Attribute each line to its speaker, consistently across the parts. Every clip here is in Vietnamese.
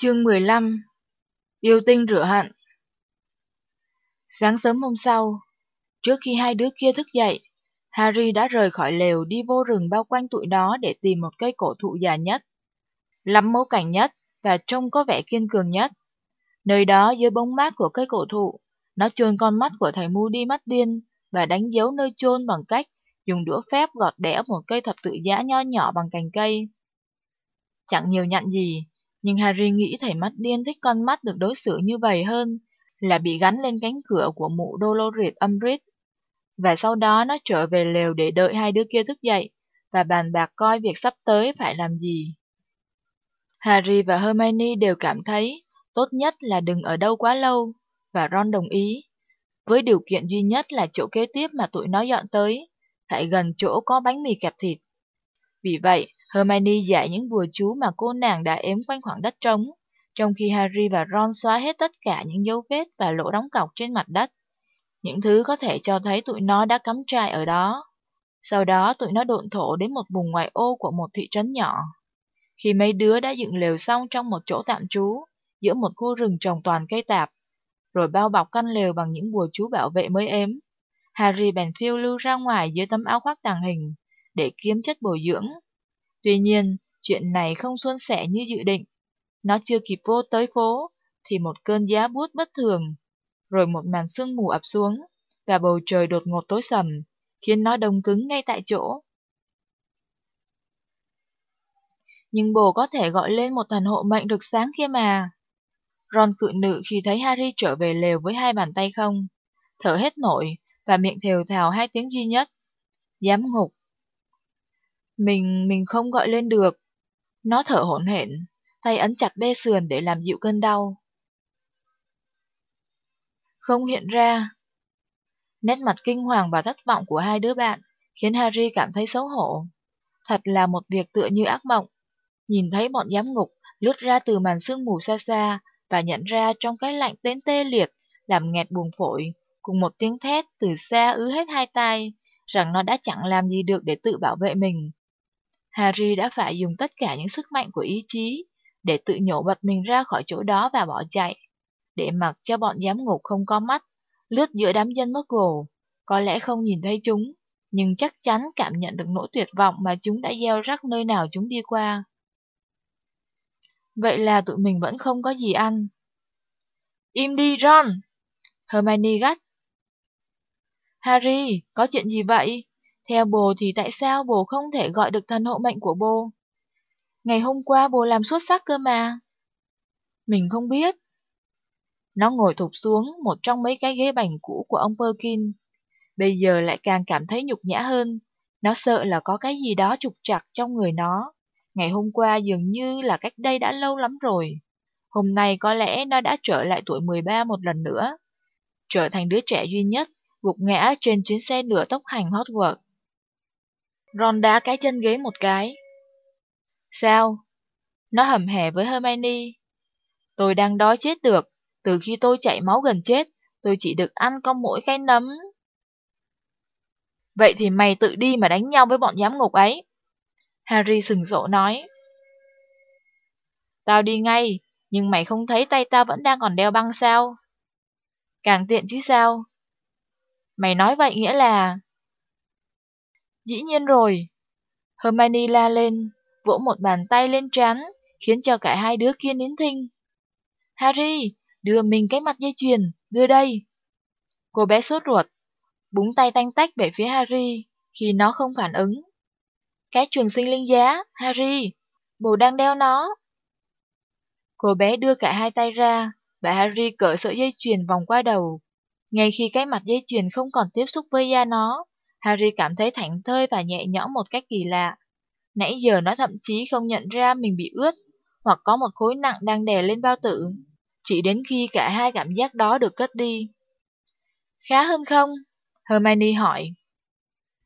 Speaker 1: Chương 15 Yêu tinh rửa hận Sáng sớm hôm sau, trước khi hai đứa kia thức dậy, Harry đã rời khỏi lều đi vô rừng bao quanh tụi nó để tìm một cây cổ thụ già nhất, lắm mẫu cảnh nhất và trông có vẻ kiên cường nhất. Nơi đó dưới bóng mát của cây cổ thụ, nó chôn con mắt của thầy Moody mắt điên và đánh dấu nơi chôn bằng cách dùng đũa phép gọt đẽo một cây thập tự giá nho nhỏ bằng cành cây. Chẳng nhiều nhận gì, nhưng Harry nghĩ thầy mắt điên thích con mắt được đối xử như vậy hơn là bị gắn lên cánh cửa của mụ Dolores Umbridge. Và sau đó nó trở về lều để đợi hai đứa kia thức dậy và bàn bạc coi việc sắp tới phải làm gì. Harry và Hermione đều cảm thấy tốt nhất là đừng ở đâu quá lâu, và Ron đồng ý. Với điều kiện duy nhất là chỗ kế tiếp mà tụi nó dọn tới, phải gần chỗ có bánh mì kẹp thịt. Vì vậy, Hermione dạy những bùa chú mà cô nàng đã ếm quanh khoảng đất trống, trong khi Harry và Ron xóa hết tất cả những dấu vết và lỗ đóng cọc trên mặt đất. Những thứ có thể cho thấy tụi nó đã cắm trại ở đó. Sau đó tụi nó độn thổ đến một vùng ngoại ô của một thị trấn nhỏ. Khi mấy đứa đã dựng lều xong trong một chỗ tạm trú, giữa một khu rừng trồng toàn cây tạp, rồi bao bọc căn lều bằng những bùa chú bảo vệ mới ếm, Harry bèn phiêu lưu ra ngoài dưới tấm áo khoác tàng hình để kiếm chất bồi dưỡng Tuy nhiên, chuyện này không suôn sẻ như dự định. Nó chưa kịp vô tới phố, thì một cơn giá buốt bất thường, rồi một màn sương mù ập xuống, và bầu trời đột ngột tối sầm, khiến nó đông cứng ngay tại chỗ. Nhưng bồ có thể gọi lên một thần hộ mệnh được sáng kia mà. Ron cự nữ khi thấy Harry trở về lều với hai bàn tay không, thở hết nổi và miệng thều thào hai tiếng duy nhất. Giám ngục, mình, mình không gọi lên được. Nó thở hổn hển, tay ấn chặt bê sườn để làm dịu cơn đau. Không hiện ra. Nét mặt kinh hoàng và thất vọng của hai đứa bạn khiến Harry cảm thấy xấu hổ. Thật là một việc tựa như ác mộng. Nhìn thấy bọn giám ngục lướt ra từ màn sương mù xa xa và nhận ra trong cái lạnh đến tê liệt làm nghẹt buồng phổi, cùng một tiếng thét từ xa ứ hết hai tay rằng nó đã chẳng làm gì được để tự bảo vệ mình. Harry đã phải dùng tất cả những sức mạnh của ý chí để tự nhổ bật mình ra khỏi chỗ đó và bỏ chạy, để mặc cho bọn giám ngục không có mắt, lướt giữa đám dân mất gồ, có lẽ không nhìn thấy chúng, nhưng chắc chắn cảm nhận được nỗi tuyệt vọng mà chúng đã gieo rắc nơi nào chúng đi qua. Vậy là tụi mình vẫn không có gì ăn. Im đi, Ron! Hermione gắt. Harry, có chuyện gì vậy? Theo bồ thì tại sao bồ không thể gọi được thần hộ mệnh của bồ? Ngày hôm qua bồ làm xuất sắc cơ mà. Mình không biết. Nó ngồi thụp xuống một trong mấy cái ghế bành cũ của ông Perkin. Bây giờ lại càng cảm thấy nhục nhã hơn. Nó sợ là có cái gì đó trục trặc trong người nó. Ngày hôm qua dường như là cách đây đã lâu lắm rồi. Hôm nay có lẽ nó đã trở lại tuổi 13 một lần nữa. Trở thành đứa trẻ duy nhất gục ngã trên chuyến xe lửa tốc hành Hogwarts. Ron đá cái chân ghế một cái. Sao? Nó hầm hè với Hermione. Tôi đang đói chết được. Từ khi tôi chảy máu gần chết, tôi chỉ được ăn có mỗi cái nấm. Vậy thì mày tự đi mà đánh nhau với bọn giám ngục ấy. Harry sừng sộ nói. Tao đi ngay, nhưng mày không thấy tay tao vẫn đang còn đeo băng sao? Càng tiện chứ sao? Mày nói vậy nghĩa là... Dĩ nhiên rồi. Hermione la lên, vỗ một bàn tay lên trán, khiến cho cả hai đứa kia nín thinh. Harry, đưa mình cái mặt dây chuyền, đưa đây. Cô bé sốt ruột, búng tay tanh tách về phía Harry, khi nó không phản ứng. Cái trường sinh linh giá, Harry, bồ đang đeo nó. Cô bé đưa cả hai tay ra, và Harry cởi sợi dây chuyền vòng qua đầu. Ngay khi cái mặt dây chuyền không còn tiếp xúc với da nó, Harry cảm thấy thảnh thơi và nhẹ nhõm một cách kỳ lạ. Nãy giờ nó thậm chí không nhận ra mình bị ướt, hoặc có một khối nặng đang đè lên bao tử. Chỉ đến khi cả hai cảm giác đó được cất đi. Khá hơn không? Hermione hỏi.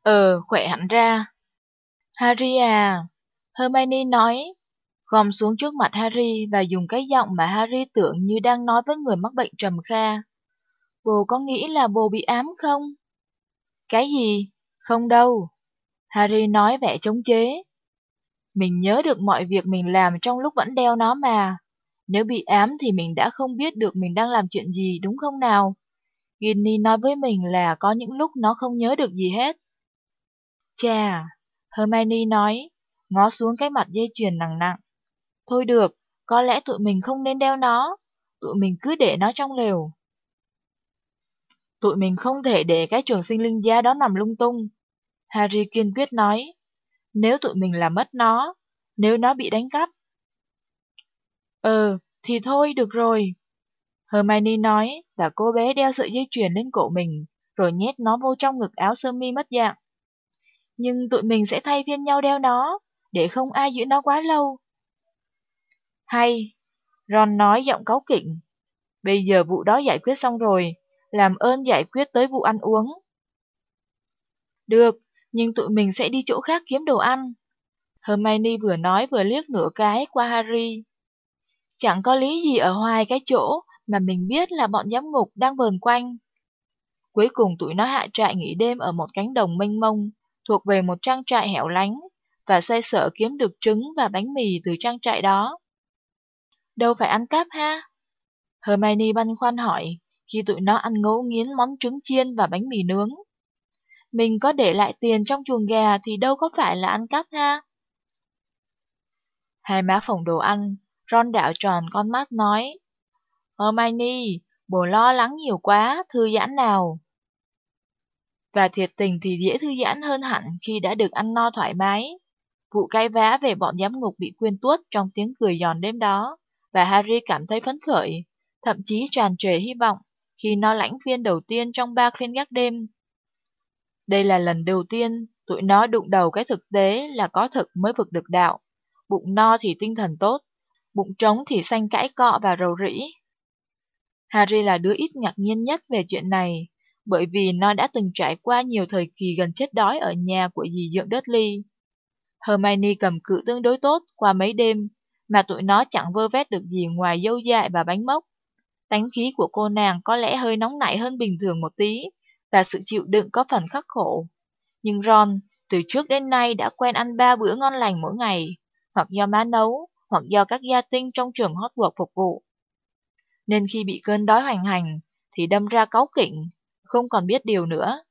Speaker 1: Ờ, khỏe hẳn ra. Harry à, Hermione nói, gom xuống trước mặt Harry và dùng cái giọng mà Harry tưởng như đang nói với người mắc bệnh trầm kha. Bồ có nghĩ là bồ bị ám không? Cái gì? Không đâu. Harry nói vẻ chống chế. Mình nhớ được mọi việc mình làm trong lúc vẫn đeo nó mà. Nếu bị ám thì mình đã không biết được mình đang làm chuyện gì đúng không nào? Ginny nói với mình là có những lúc nó không nhớ được gì hết. Chà, Hermione nói, ngó xuống cái mặt dây chuyền nặng nặng. Thôi được, có lẽ tụi mình không nên đeo nó, tụi mình cứ để nó trong lều. Tụi mình không thể để cái trường sinh linh gia đó nằm lung tung. Harry kiên quyết nói, nếu tụi mình làm mất nó, nếu nó bị đánh cắp. Ừ, thì thôi, được rồi. Hermione nói, và cô bé đeo sợi dây chuyền lên cổ mình, rồi nhét nó vô trong ngực áo sơ mi mất dạng. Nhưng tụi mình sẽ thay phiên nhau đeo nó, để không ai giữ nó quá lâu. Hay, Ron nói giọng cáu kỉnh. Bây giờ vụ đó giải quyết xong rồi, làm ơn giải quyết tới vụ ăn uống. Được, nhưng tụi mình sẽ đi chỗ khác kiếm đồ ăn. Hermione vừa nói vừa liếc nửa cái qua Harry. Chẳng có lý gì ở hoài cái chỗ mà mình biết là bọn giám ngục đang vờn quanh. Cuối cùng tụi nó hạ trại nghỉ đêm ở một cánh đồng mênh mông, thuộc về một trang trại hẻo lánh, và xoay sở kiếm được trứng và bánh mì từ trang trại đó. Đâu phải ăn cắp ha? Hermione băn khoăn hỏi, khi tụi nó ăn ngấu nghiến món trứng chiên và bánh mì nướng. Mình có để lại tiền trong chuồng gà thì đâu có phải là ăn cắp ha? Hai má phòng đồ ăn, Ron đảo tròn con mắt nói. Hermione, bố lo lắng nhiều quá, thư giãn nào. Và thiệt tình thì dễ thư giãn hơn hẳn khi đã được ăn no thoải mái. Vụ cay vã về bọn giám ngục bị quyên tuốt trong tiếng cười giòn đêm đó, và Harry cảm thấy phấn khởi, thậm chí tràn trề hy vọng khi nó lãnh phiên đầu tiên trong ba phiên gác đêm. Đây là lần đầu tiên tụi nó đụng đầu cái thực tế là có thực mới vực được đạo. Bụng no thì tinh thần tốt, bụng trống thì xanh cãi cọ và rầu rĩ. Harry là đứa ít ngạc nhiên nhất về chuyện này, bởi vì nó đã từng trải qua nhiều thời kỳ gần chết đói ở nhà của dì dưỡng Dudley. Hermione cầm cự tương đối tốt qua mấy đêm, mà tụi nó chẳng vơ vét được gì ngoài dâu dại và bánh mốc. Tánh khí của cô nàng có lẽ hơi nóng nảy hơn bình thường một tí, và sự chịu đựng có phần khắc khổ. Nhưng Ron, từ trước đến nay đã quen ăn ba bữa ngon lành mỗi ngày, hoặc do má nấu, hoặc do các gia tinh trong trường Hogwarts phục vụ. Nên khi bị cơn đói hoành hành, thì đâm ra cáu kỉnh, không còn biết điều nữa.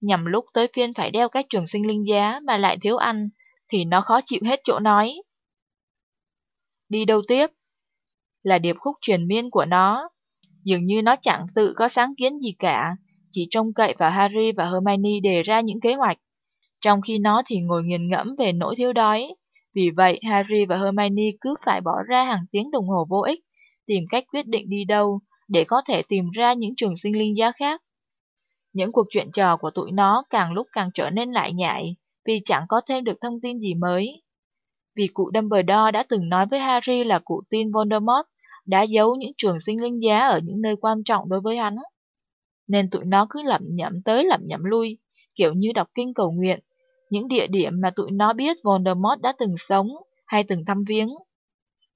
Speaker 1: Nhằm lúc tới phiên phải đeo các trường sinh linh giá mà lại thiếu ăn, thì nó khó chịu hết chỗ nói. Đi đâu tiếp? Là điệp khúc truyền miên của nó. Dường như nó chẳng tự có sáng kiến gì cả, chỉ trông cậy vào Harry và Hermione đề ra những kế hoạch. Trong khi nó thì ngồi nghiền ngẫm về nỗi thiếu đói. Vì vậy, Harry và Hermione cứ phải bỏ ra hàng tiếng đồng hồ vô ích, tìm cách quyết định đi đâu, để có thể tìm ra những trường sinh linh giá khác. Những cuộc chuyện trò của tụi nó càng lúc càng trở nên lại nhại, vì chẳng có thêm được thông tin gì mới. Vì cụ Dumbledore đã từng nói với Harry là cụ tin Voldemort đã giấu những trường sinh linh giá ở những nơi quan trọng đối với hắn. Nên tụi nó cứ lẩm nhẩm tới lẩm nhẩm lui, kiểu như đọc kinh cầu nguyện, những địa điểm mà tụi nó biết Voldemort đã từng sống hay từng thăm viếng.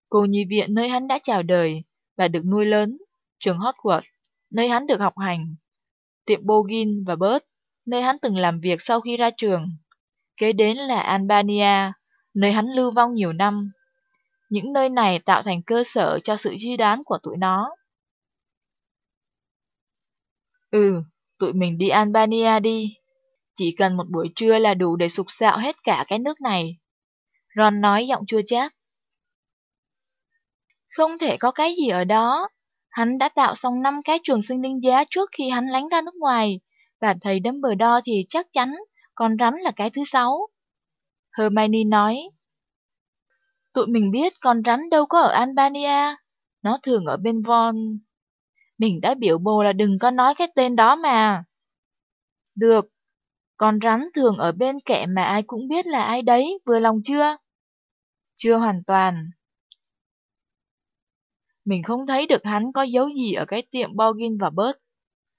Speaker 1: Cô nhi viện nơi hắn đã chào đời và được nuôi lớn, trường Hogwarts, nơi hắn được học hành, tiệm Bogin và Bert, nơi hắn từng làm việc sau khi ra trường. Kế đến là Albania, nơi hắn lưu vong nhiều năm. Những nơi này tạo thành cơ sở cho sự di đoán của tụi nó. Ừ, tụi mình đi Albania đi. Chỉ cần một buổi trưa là đủ để sục sạo hết cả cái nước này. Ron nói giọng chua chát. Không thể có cái gì ở đó. Hắn đã tạo xong 5 cái trường sinh linh giá trước khi hắn lánh ra nước ngoài, và thầy Dumbledore thì chắc chắn con rắn là cái thứ sáu. Hermione nói, Tụi mình biết con rắn đâu có ở Albania, nó thường ở bên Von. Mình đã biểu bồ là đừng có nói cái tên đó mà. Được, con rắn thường ở bên kẻ mà ai cũng biết là ai đấy, vừa lòng chưa? Chưa hoàn toàn. Mình không thấy được hắn có dấu gì ở cái tiệm Borgin và Bert.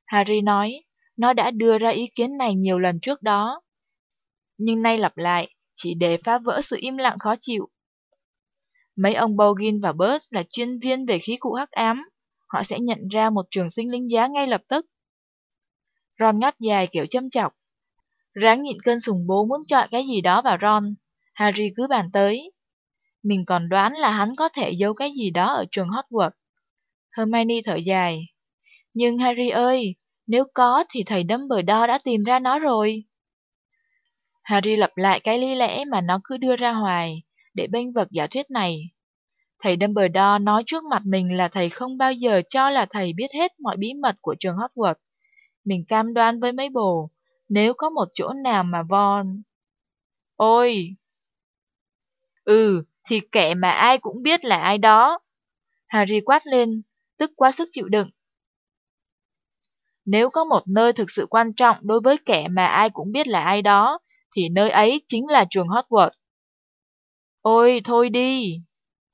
Speaker 1: Harry nói, nó đã đưa ra ý kiến này nhiều lần trước đó. Nhưng nay lặp lại, chỉ để phá vỡ sự im lặng khó chịu. Mấy ông Bogin và Bert là chuyên viên về khí cụ hắc ám. Họ sẽ nhận ra một trường sinh linh giá ngay lập tức. Ron ngáp dài kiểu châm chọc. Ráng nhịn cơn sùng bố muốn chọi cái gì đó vào Ron. Harry cứ bàn tới. Mình còn đoán là hắn có thể giấu cái gì đó ở trường Hogwarts. Hermione thở dài. Nhưng Harry ơi, nếu có thì thầy Dumbledore đã tìm ra nó rồi. Harry lặp lại cái lý lẽ mà nó cứ đưa ra hoài, để bênh vực giả thuyết này. Thầy Dumbledore nói trước mặt mình là thầy không bao giờ cho là thầy biết hết mọi bí mật của trường Hogwarts. Mình cam đoan với mấy bồ, nếu có một chỗ nào mà Von... Ôi! Ừ, thì kẻ mà ai cũng biết là ai đó. Harry quát lên, tức quá sức chịu đựng. Nếu có một nơi thực sự quan trọng đối với kẻ mà ai cũng biết là ai đó, thì nơi ấy chính là trường Hogwarts. Ôi, thôi đi.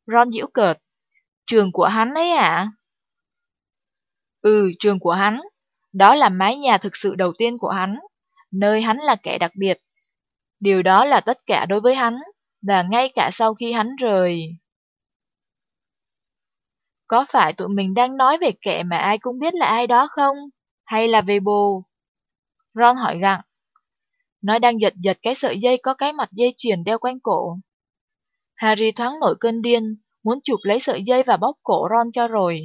Speaker 1: Ron giễu cợt. Trường của hắn ấy à? Ừ, trường của hắn. Đó là mái nhà thực sự đầu tiên của hắn, nơi hắn là kẻ đặc biệt. Điều đó là tất cả đối với hắn, và ngay cả sau khi hắn rời... Có phải tụi mình đang nói về kẻ mà ai cũng biết là ai đó không? Hay là về bồ? Ron hỏi gặng. Nó đang giật giật cái sợi dây có cái mặt dây chuyền đeo quanh cổ. Harry thoáng nổi cơn điên, muốn chụp lấy sợi dây và bóp cổ Ron cho rồi.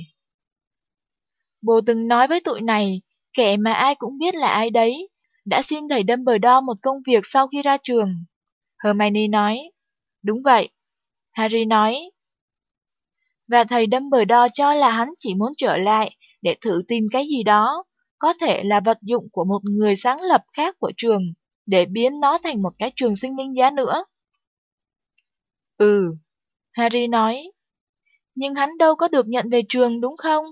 Speaker 1: Bồ từng nói với tụi này, kẻ mà ai cũng biết là ai đấy, đã xin thầy Dumbledore một công việc sau khi ra trường. Hermione nói, đúng vậy. Harry nói, và thầy Dumbledore cho là hắn chỉ muốn trở lại để thử tìm cái gì đó, có thể là vật dụng của một người sáng lập khác của trường, để biến nó thành một cái trường sinh linh giá nữa. Ừ, Harry nói. Nhưng hắn đâu có được nhận về trường đúng không?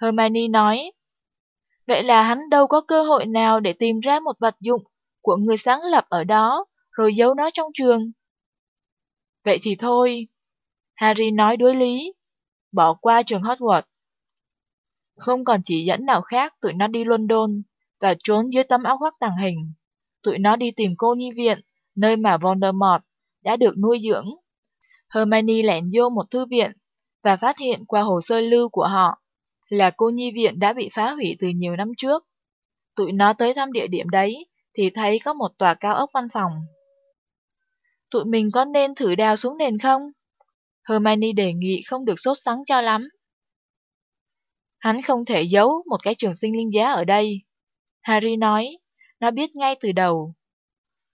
Speaker 1: Hermione nói. Vậy là hắn đâu có cơ hội nào để tìm ra một vật dụng của người sáng lập ở đó, rồi giấu nó trong trường. Vậy thì thôi. Harry nói đối lý. Bỏ qua trường Hogwarts. Không còn chỉ dẫn nào khác, tụi nó đi London và trốn dưới tấm áo khoác tàng hình. Tụi nó đi tìm cô nhi viện, nơi mà Voldemort đã được nuôi dưỡng. Hermione lẻn vô một thư viện và phát hiện qua hồ sơ lưu của họ là cô nhi viện đã bị phá hủy từ nhiều năm trước. Tụi nó tới thăm địa điểm đấy thì thấy có một tòa cao ốc văn phòng. Tụi mình có nên thử đào xuống nền không? Hermione đề nghị không được sốt sắng cho lắm. Hắn không thể giấu một cái trường sinh linh giá ở đây. Harry nói, nó biết ngay từ đầu.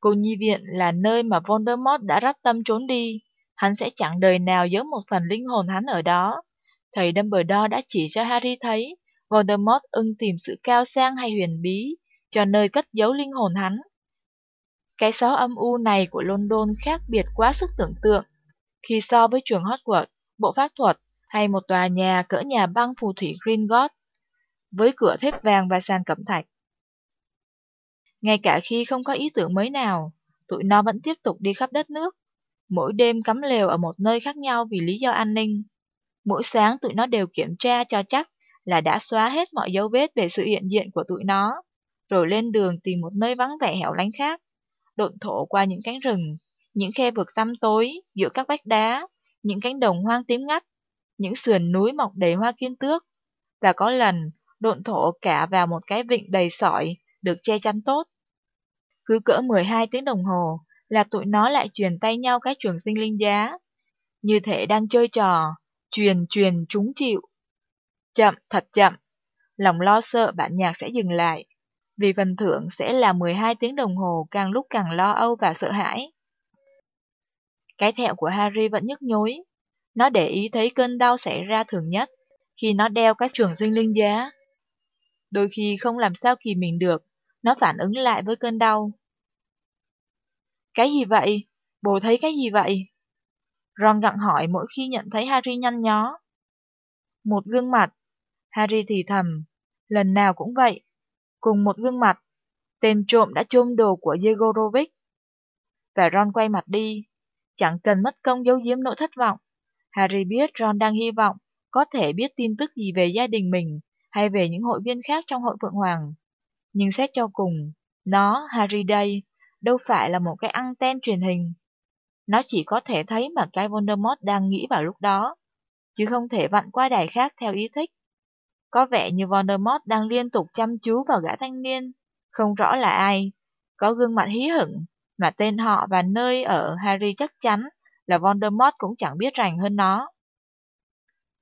Speaker 1: Cô nhi viện là nơi mà Voldemort đã rắp tâm trốn đi. Hắn sẽ chẳng đời nào giấu một phần linh hồn hắn ở đó. Thầy Dumbledore đã chỉ cho Harry thấy Voldemort ưng tìm sự cao sang hay huyền bí cho nơi cất giấu linh hồn hắn. Cái xó âm u này của London khác biệt quá sức tưởng tượng khi so với trường Hogwarts, bộ pháp thuật hay một tòa nhà cỡ nhà băng phù thủy Gringotts với cửa thép vàng và sàn cẩm thạch. Ngay cả khi không có ý tưởng mới nào, tụi nó vẫn tiếp tục đi khắp đất nước, mỗi đêm cắm lều ở một nơi khác nhau vì lý do an ninh. Mỗi sáng tụi nó đều kiểm tra cho chắc là đã xóa hết mọi dấu vết về sự hiện diện của tụi nó, rồi lên đường tìm một nơi vắng vẻ hẻo lánh khác, độn thổ qua những cánh rừng, những khe vực tăm tối giữa các vách đá, những cánh đồng hoang tím ngắt, những sườn núi mọc đầy hoa kim tước, và có lần độn thổ cả vào một cái vịnh đầy sỏi được che chắn tốt. Cứ cỡ 12 tiếng đồng hồ là tụi nó lại truyền tay nhau cái trường sinh linh giá, như thể đang chơi trò, truyền truyền chúng chịu. Chậm, thật chậm, lòng lo sợ bản nhạc sẽ dừng lại, vì phần thưởng sẽ là 12 tiếng đồng hồ càng lúc càng lo âu và sợ hãi. Cái thẹo của Harry vẫn nhức nhối, nó để ý thấy cơn đau xảy ra thường nhất khi nó đeo cái trường sinh linh giá. Đôi khi không làm sao kìm mình được, nó phản ứng lại với cơn đau. Cái gì vậy? Bồ thấy cái gì vậy? Ron gặng hỏi mỗi khi nhận thấy Harry nhăn nhó. Một gương mặt. Harry thì thầm. Lần nào cũng vậy. Cùng một gương mặt. Tên trộm đã chôm đồ của Yegorovic. Và Ron quay mặt đi. Chẳng cần mất công giấu giếm nỗi thất vọng. Harry biết Ron đang hy vọng có thể biết tin tức gì về gia đình mình hay về những hội viên khác trong hội Phượng Hoàng. Nhưng xét cho cùng, nó, Harry đây, đâu phải là một cái anten truyền hình. Nó chỉ có thể thấy mà cái Voldemort đang nghĩ vào lúc đó, chứ không thể vặn qua đài khác theo ý thích. Có vẻ như Voldemort đang liên tục chăm chú vào gã thanh niên, không rõ là ai, có gương mặt hí hửng, mà tên họ và nơi ở Harry chắc chắn là Voldemort cũng chẳng biết rành hơn nó.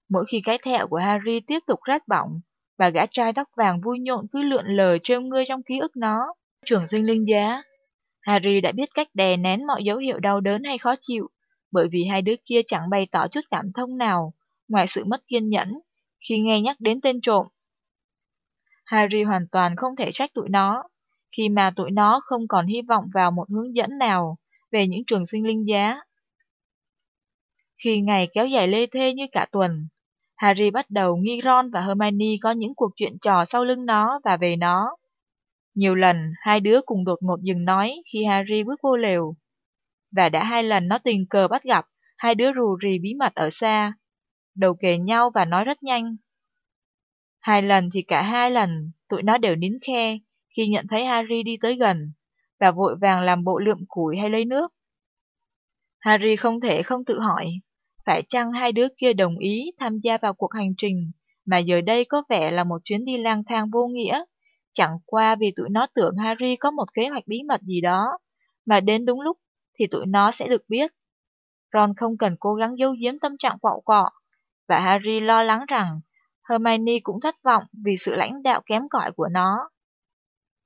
Speaker 1: Mỗi khi cái thẹo của Harry tiếp tục rát bỏng, và gã trai tóc vàng vui nhộn cứ lượn lờ trêu ngươi trong ký ức nó. Trường sinh linh giá. Harry đã biết cách đè nén mọi dấu hiệu đau đớn hay khó chịu, bởi vì hai đứa kia chẳng bày tỏ chút cảm thông nào, ngoài sự mất kiên nhẫn, khi nghe nhắc đến tên trộm. Harry hoàn toàn không thể trách tụi nó, khi mà tụi nó không còn hy vọng vào một hướng dẫn nào về những trường sinh linh giá. Khi ngày kéo dài lê thê như cả tuần, Harry bắt đầu nghi Ron và Hermione có những cuộc chuyện trò sau lưng nó và về nó. Nhiều lần, hai đứa cùng đột ngột dừng nói khi Harry bước vô lều. Và đã hai lần nó tình cờ bắt gặp hai đứa rù rì bí mật ở xa, đầu kề nhau và nói rất nhanh. Hai lần thì cả hai lần, tụi nó đều nín khe khi nhận thấy Harry đi tới gần, và vội vàng làm bộ lượm củi hay lấy nước. Harry không thể không tự hỏi, phải chăng hai đứa kia đồng ý tham gia vào cuộc hành trình mà giờ đây có vẻ là một chuyến đi lang thang vô nghĩa, chẳng qua vì tụi nó tưởng Harry có một kế hoạch bí mật gì đó, mà đến đúng lúc thì tụi nó sẽ được biết. Ron không cần cố gắng giấu giếm tâm trạng quạo quọ, và Harry lo lắng rằng Hermione cũng thất vọng vì sự lãnh đạo kém cỏi của nó.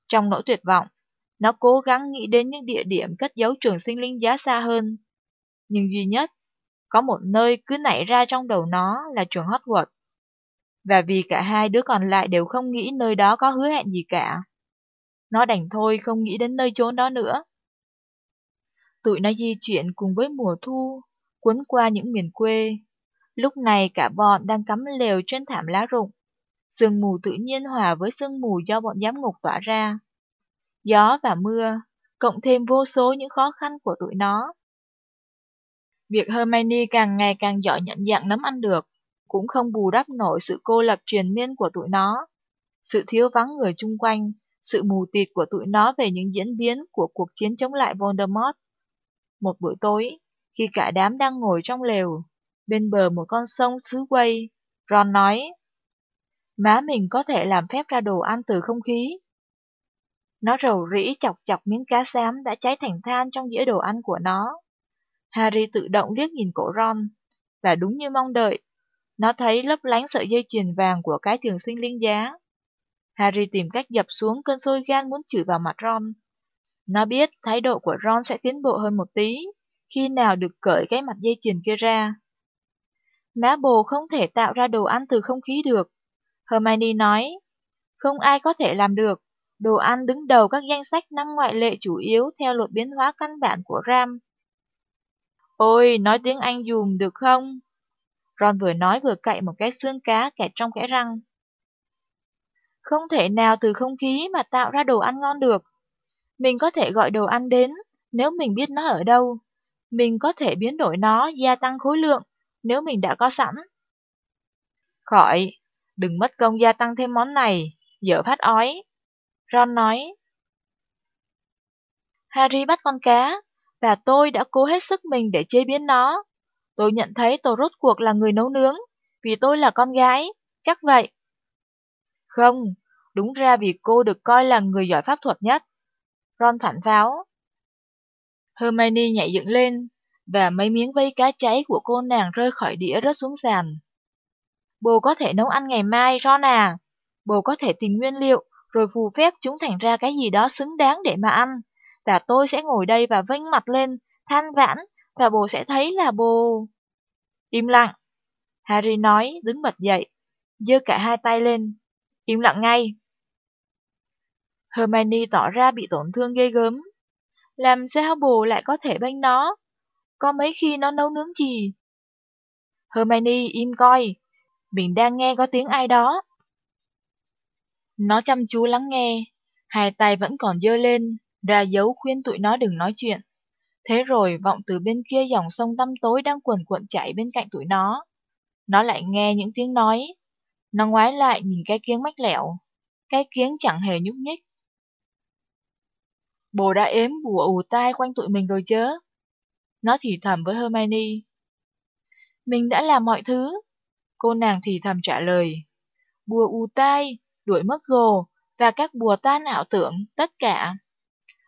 Speaker 1: Trong nỗi tuyệt vọng, nó cố gắng nghĩ đến những địa điểm cất giấu trường sinh linh giá xa hơn. Nhưng duy nhất, có một nơi cứ nảy ra trong đầu nó là trường Hogwarts. Và vì cả hai đứa còn lại đều không nghĩ nơi đó có hứa hẹn gì cả. Nó đành thôi không nghĩ đến nơi trốn đó nữa. Tụi nó di chuyển cùng với mùa thu, cuốn qua những miền quê. Lúc này cả bọn đang cắm lều trên thảm lá rụng. Sương mù tự nhiên hòa với sương mù do bọn giám ngục tỏa ra. Gió và mưa, cộng thêm vô số những khó khăn của tụi nó. Việc Hermione càng ngày càng giỏi nhận dạng nấm ăn được, cũng không bù đắp nổi sự cô lập truyền miên của tụi nó. Sự thiếu vắng người chung quanh, sự mù tịt của tụi nó về những diễn biến của cuộc chiến chống lại Voldemort. Một buổi tối, khi cả đám đang ngồi trong lều, bên bờ một con sông xứ quay, Ron nói, Má mình có thể làm phép ra đồ ăn từ không khí. Nó rầu rĩ chọc chọc miếng cá xám đã cháy thành than trong dĩa đồ ăn của nó. Harry tự động liếc nhìn cổ Ron, và đúng như mong đợi, nó thấy lấp lánh sợi dây chuyền vàng của cái trường sinh linh giá. Harry tìm cách dập xuống cơn sôi gan muốn chửi vào mặt Ron. Nó biết thái độ của Ron sẽ tiến bộ hơn một tí, khi nào được cởi cái mặt dây chuyền kia ra. Má bồ không thể tạo ra đồ ăn từ không khí được. Hermione nói, không ai có thể làm được. Đồ ăn đứng đầu các danh sách năm ngoại lệ chủ yếu theo luật biến hóa căn bản của Ram. Ôi, nói tiếng Anh dùm được không? Ron vừa nói vừa cậy một cái xương cá kẹt trong kẽ răng. Không thể nào từ không khí mà tạo ra đồ ăn ngon được. Mình có thể gọi đồ ăn đến nếu mình biết nó ở đâu. Mình có thể biến đổi nó gia tăng khối lượng nếu mình đã có sẵn. Khỏi, đừng mất công gia tăng thêm món này, dở phát ói. Ron nói. Harry bắt con cá, và tôi đã cố hết sức mình để chế biến nó. Tôi nhận thấy tôi rốt cuộc là người nấu nướng, vì tôi là con gái, chắc vậy. Không, đúng ra vì cô được coi là người giỏi pháp thuật nhất. Ron phản pháo. Hermione nhảy dựng lên, và mấy miếng vây cá cháy của cô nàng rơi khỏi đĩa rớt xuống sàn. Bồ có thể nấu ăn ngày mai, Ron à. Bồ có thể tìm nguyên liệu, rồi phù phép chúng thành ra cái gì đó xứng đáng để mà ăn và tôi sẽ ngồi đây và vênh mặt lên, than vãn, và bố sẽ thấy là bố... Im lặng. Harry nói, đứng bật dậy, giơ cả hai tay lên. Im lặng ngay. Hermione tỏ ra bị tổn thương ghê gớm. Làm sao bồ lại có thể bênh nó? Có mấy khi nó nấu nướng gì? Hermione im coi, mình đang nghe có tiếng ai đó. Nó chăm chú lắng nghe, hai tay vẫn còn dơ lên, ra dấu khuyên tụi nó đừng nói chuyện. Thế rồi vọng từ bên kia dòng sông tăm tối đang cuồn cuộn chảy bên cạnh tụi nó. Nó lại nghe những tiếng nói. Nó ngoái lại nhìn cái kiếng mách lẻo. Cái kiếng chẳng hề nhúc nhích. Bồ đã ếm bùa ù tai quanh tụi mình rồi chớ. Nó thì thầm với Hermione. Mình đã làm mọi thứ. Cô nàng thì thầm trả lời. Bùa ù tai, đuổi mất gồ, và các bùa tan ảo tưởng, tất cả.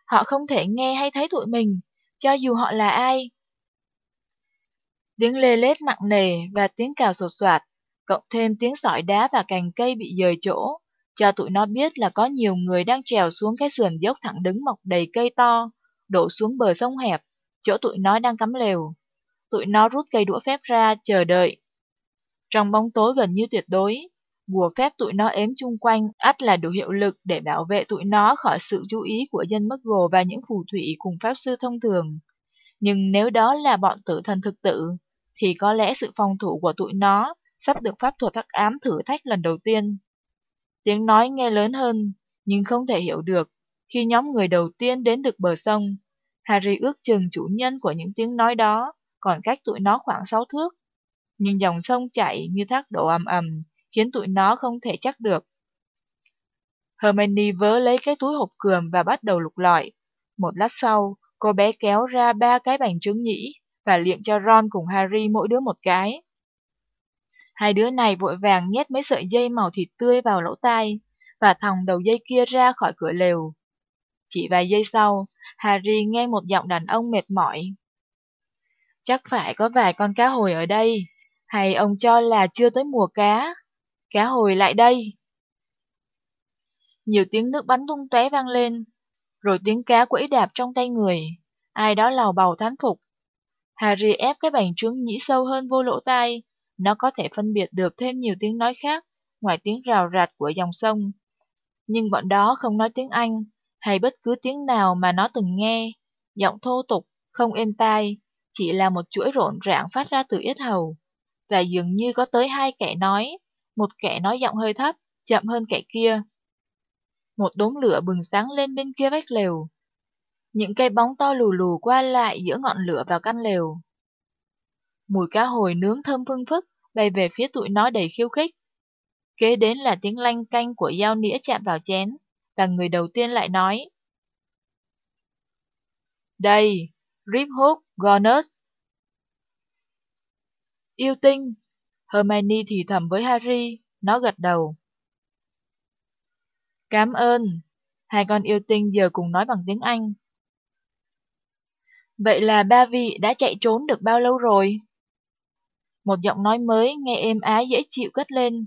Speaker 1: Họ không thể nghe hay thấy tụi mình, cho dù họ là ai. Tiếng lê lết nặng nề và tiếng cào sột soạt, cộng thêm tiếng sỏi đá và cành cây bị dời chỗ, cho tụi nó biết là có nhiều người đang trèo xuống cái sườn dốc thẳng đứng mọc đầy cây to, đổ xuống bờ sông hẹp, chỗ tụi nó đang cắm lều. Tụi nó rút cây đũa phép ra, chờ đợi. Trong bóng tối gần như tuyệt đối, bùa phép tụi nó ếm chung quanh ắt là đủ hiệu lực để bảo vệ tụi nó khỏi sự chú ý của dân mất gồ và những phù thủy cùng pháp sư thông thường. Nhưng nếu đó là bọn tử thần thực tự, thì có lẽ sự phòng thủ của tụi nó sắp được pháp thuật hắc ám thử thách lần đầu tiên. Tiếng nói nghe lớn hơn, nhưng không thể hiểu được. Khi nhóm người đầu tiên đến được bờ sông, Harry ước chừng chủ nhân của những tiếng nói đó còn cách tụi nó khoảng 6 thước. Nhưng dòng sông chảy như thác đổ ầm ầm, khiến tụi nó không thể chắc được. Hermione vớ lấy cái túi hộp cườm và bắt đầu lục lọi. Một lát sau, cô bé kéo ra ba cái bánh trứng nhĩ và liệng cho Ron cùng Harry mỗi đứa một cái. Hai đứa này vội vàng nhét mấy sợi dây màu thịt tươi vào lỗ tai và thòng đầu dây kia ra khỏi cửa lều. Chỉ vài giây sau, Harry nghe một giọng đàn ông mệt mỏi. Chắc phải có vài con cá hồi ở đây, hay ông cho là chưa tới mùa cá. Cá hồi lại đây. Nhiều tiếng nước bắn tung tóe vang lên, rồi tiếng cá quẫy đạp trong tay người. Ai đó lào bầu thán phục. Harry ép cái bàn trướng nhĩ sâu hơn vô lỗ tai. Nó có thể phân biệt được thêm nhiều tiếng nói khác, ngoài tiếng rào rạt của dòng sông. Nhưng bọn đó không nói tiếng Anh, hay bất cứ tiếng nào mà nó từng nghe. Giọng thô tục, không êm tai, chỉ là một chuỗi rộn rạng phát ra từ yết hầu. Và dường như có tới hai kẻ nói, một kẻ nói giọng hơi thấp, chậm hơn kẻ kia. Một đốm lửa bừng sáng lên bên kia vách lều. Những cây bóng to lù lù qua lại giữa ngọn lửa vào căn lều. Mùi cá hồi nướng thơm phưng phức bay về phía tụi nó đầy khiêu khích. Kế đến là tiếng lanh canh của dao nĩa chạm vào chén, và người đầu tiên lại nói. Đây, Rip Hook, Gonus. Yêu tinh, Hermione thì thầm với Harry, nó gật đầu. Cảm ơn, hai con yêu tinh giờ cùng nói bằng tiếng Anh. Vậy là ba vị đã chạy trốn được bao lâu rồi? Một giọng nói mới nghe êm ái dễ chịu cất lên.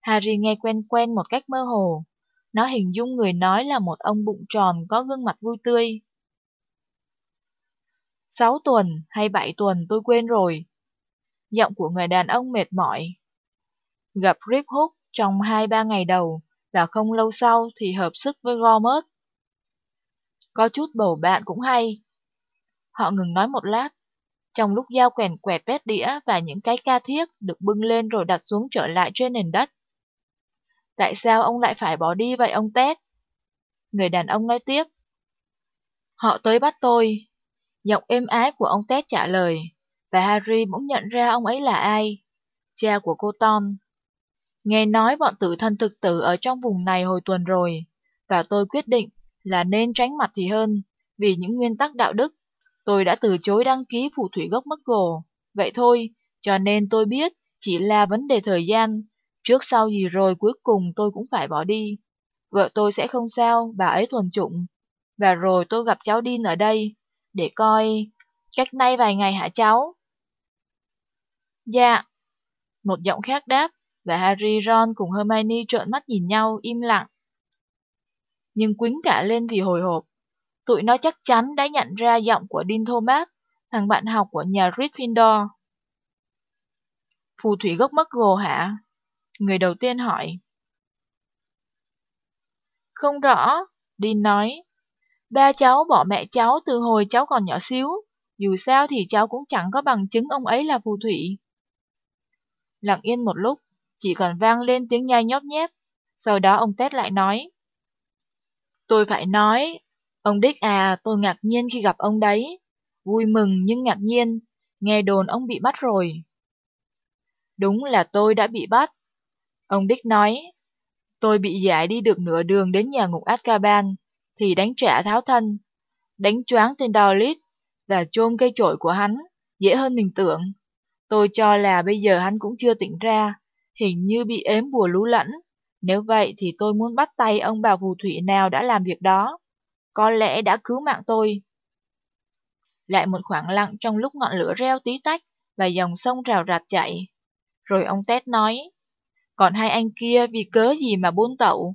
Speaker 1: Harry nghe quen quen một cách mơ hồ. Nó hình dung người nói là một ông bụng tròn có gương mặt vui tươi. Sáu tuần hay bảy tuần tôi quên rồi. Giọng của người đàn ông mệt mỏi. Gặp Rip Hook trong hai ba ngày đầu và không lâu sau thì hợp sức với Gormert. Có chút bầu bạn cũng hay. Họ ngừng nói một lát. Trong lúc dao quèn quẹt vét đĩa và những cái ca thiết được bưng lên rồi đặt xuống trở lại trên nền đất. Tại sao ông lại phải bỏ đi vậy ông Ted? Người đàn ông nói tiếp. Họ tới bắt tôi. Giọng êm ái của ông Ted trả lời, và Harry bỗng nhận ra ông ấy là ai. Cha của cô Tom. Nghe nói bọn tử thân thực tử ở trong vùng này hồi tuần rồi, và tôi quyết định là nên tránh mặt thì hơn, vì những nguyên tắc đạo đức. Tôi đã từ chối đăng ký phù thủy gốc mất gồ, Vậy thôi, cho nên tôi biết chỉ là vấn đề thời gian. Trước sau gì rồi cuối cùng tôi cũng phải bỏ đi. Vợ tôi sẽ không sao, bà ấy thuần chủng. Và rồi tôi gặp cháu Dean ở đây, để coi... Cách nay vài ngày hả cháu? Dạ. Một giọng khác đáp, và Harry, Ron cùng Hermione trợn mắt nhìn nhau, im lặng. Nhưng quýnh cả lên vì hồi hộp. Tụi nó chắc chắn đã nhận ra giọng của Dean Thomas, thằng bạn học của nhà Gryffindor. Phù thủy gốc mất gồ hả? Người đầu tiên hỏi. Không rõ, Dean nói. Ba cháu bỏ mẹ cháu từ hồi cháu còn nhỏ xíu. Dù sao thì cháu cũng chẳng có bằng chứng ông ấy là phù thủy. Lặng yên một lúc, chỉ còn vang lên tiếng nhai nhóp nhép. Sau đó ông Tết lại nói. Tôi phải nói, ông Đích à, tôi ngạc nhiên khi gặp ông đấy. Vui mừng nhưng ngạc nhiên, nghe đồn ông bị bắt rồi. Đúng là tôi đã bị bắt. Ông Đích nói, tôi bị giải đi được nửa đường đến nhà ngục Azkaban, thì đánh trả tháo thân, đánh choáng tên Dowlit và chôm cây chổi của hắn, dễ hơn mình tưởng. Tôi cho là bây giờ hắn cũng chưa tỉnh ra, hình như bị ếm bùa lú lẫn. Nếu vậy thì tôi muốn bắt tay ông bà phù thủy nào đã làm việc đó. Có lẽ đã cứu mạng tôi. Lại một khoảng lặng trong lúc ngọn lửa reo tí tách và dòng sông rào rạt chảy. Rồi ông Tết nói, còn hai anh kia vì cớ gì mà buôn tẩu?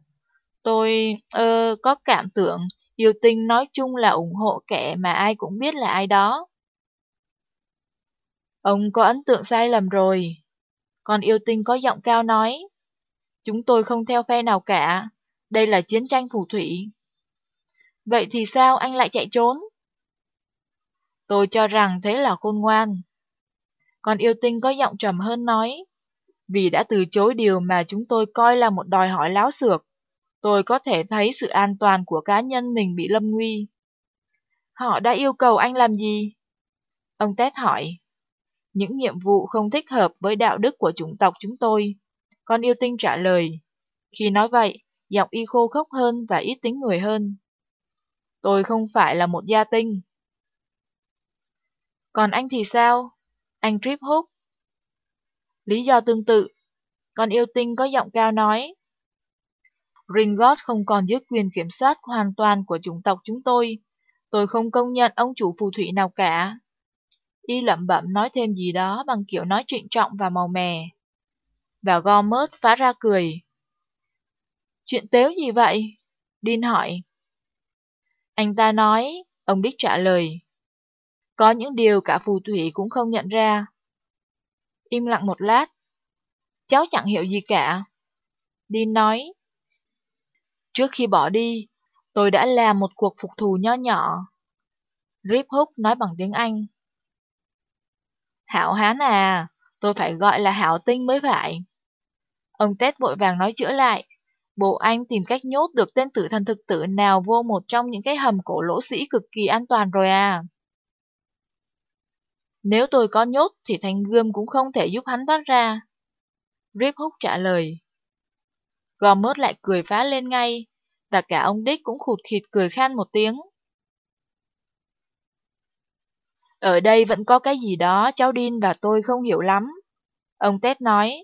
Speaker 1: Tôi, ơ, có cảm tưởng, yêu tinh nói chung là ủng hộ kẻ mà ai cũng biết là ai đó. Ông có ấn tượng sai lầm rồi. Còn yêu tinh có giọng cao nói, chúng tôi không theo phe nào cả, đây là chiến tranh phù thủy. Vậy thì sao anh lại chạy trốn? Tôi cho rằng thế là khôn ngoan. Còn yêu tinh có giọng trầm hơn nói, vì đã từ chối điều mà chúng tôi coi là một đòi hỏi láo xược, tôi có thể thấy sự an toàn của cá nhân mình bị lâm nguy. Họ đã yêu cầu anh làm gì? Ông Tết hỏi. Những nhiệm vụ không thích hợp với đạo đức của chủng tộc chúng tôi. Con yêu tinh trả lời. Khi nói vậy, giọng y khô khốc hơn và ít tính người hơn. Tôi không phải là một gia tinh. Còn anh thì sao? Anh Trip hút. Lý do tương tự. Con yêu tinh có giọng cao nói. Ringot không còn dưới quyền kiểm soát hoàn toàn của chủng tộc chúng tôi. Tôi không công nhận ông chủ phù thủy nào cả. Y lẩm bẩm nói thêm gì đó bằng kiểu nói trịnh trọng và màu mè. Và Gomer phá ra cười. Chuyện tếu gì vậy? Dean hỏi. Anh ta nói, ông Dick trả lời. Có những điều cả phù thủy cũng không nhận ra. Im lặng một lát. Cháu chẳng hiểu gì cả. Dean nói. Trước khi bỏ đi, tôi đã làm một cuộc phục thù nho nhỏ. Rip Hook nói bằng tiếng Anh. Hảo hán à, tôi phải gọi là hảo tinh mới phải. Ông Tết vội vàng nói chữa lại. Bộ anh tìm cách nhốt được tên tử thần thực tử nào vô một trong những cái hầm cổ lỗ sĩ cực kỳ an toàn rồi à. Nếu tôi có nhốt thì thanh gươm cũng không thể giúp hắn thoát ra. Rip Hook trả lời. Gommert lại cười phá lên ngay, và cả ông Dick cũng khụt khịt cười khan một tiếng. Ở đây vẫn có cái gì đó cháu Dean và tôi không hiểu lắm. Ông Ted nói.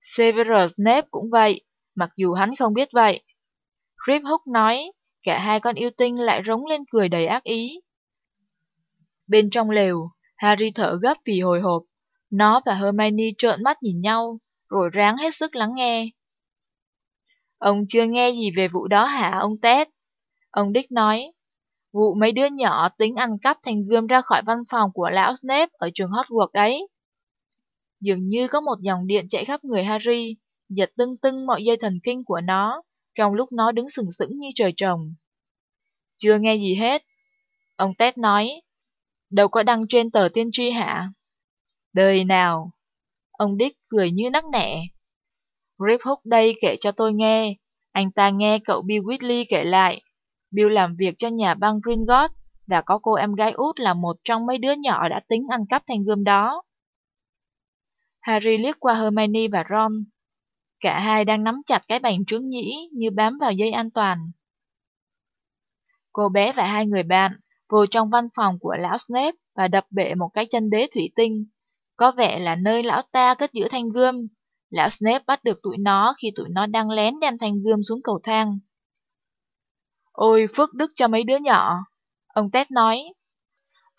Speaker 1: Severus Snape cũng vậy, mặc dù hắn không biết vậy. Rip Hook nói, cả hai con yêu tinh lại rống lên cười đầy ác ý. Bên trong lều, Harry thở gấp vì hồi hộp. Nó và Hermione trợn mắt nhìn nhau, rồi ráng hết sức lắng nghe. Ông chưa nghe gì về vụ đó hả ông Ted? Ông Dick nói. Vụ mấy đứa nhỏ tính ăn cắp thành gươm ra khỏi văn phòng của lão Snape ở trường Hogwarts đấy. Dường như có một dòng điện chạy khắp người Harry, giật tưng tưng mọi dây thần kinh của nó, trong lúc nó đứng sừng sững như trời trồng. Chưa nghe gì hết. Ông Ted nói, đâu có đăng trên tờ tiên tri hả? Đời nào? Ông Dick cười như nắc nẻ. Rip Hook đây kể cho tôi nghe. Anh ta nghe cậu Bill Whitley kể lại. Bill làm việc cho nhà băng Gringotts, và có cô em gái út là một trong mấy đứa nhỏ đã tính ăn cắp thanh gươm đó. Harry liếc qua Hermione và Ron. Cả hai đang nắm chặt cái bành trướng nhĩ như bám vào dây an toàn. Cô bé và hai người bạn vô trong văn phòng của lão Snape và đập bệ một cái chân đế thủy tinh. Có vẻ là nơi lão ta cất giữ thanh gươm. Lão Snape bắt được tụi nó khi tụi nó đang lén đem thanh gươm xuống cầu thang. Ôi, phước đức cho mấy đứa nhỏ. Ông Tết nói.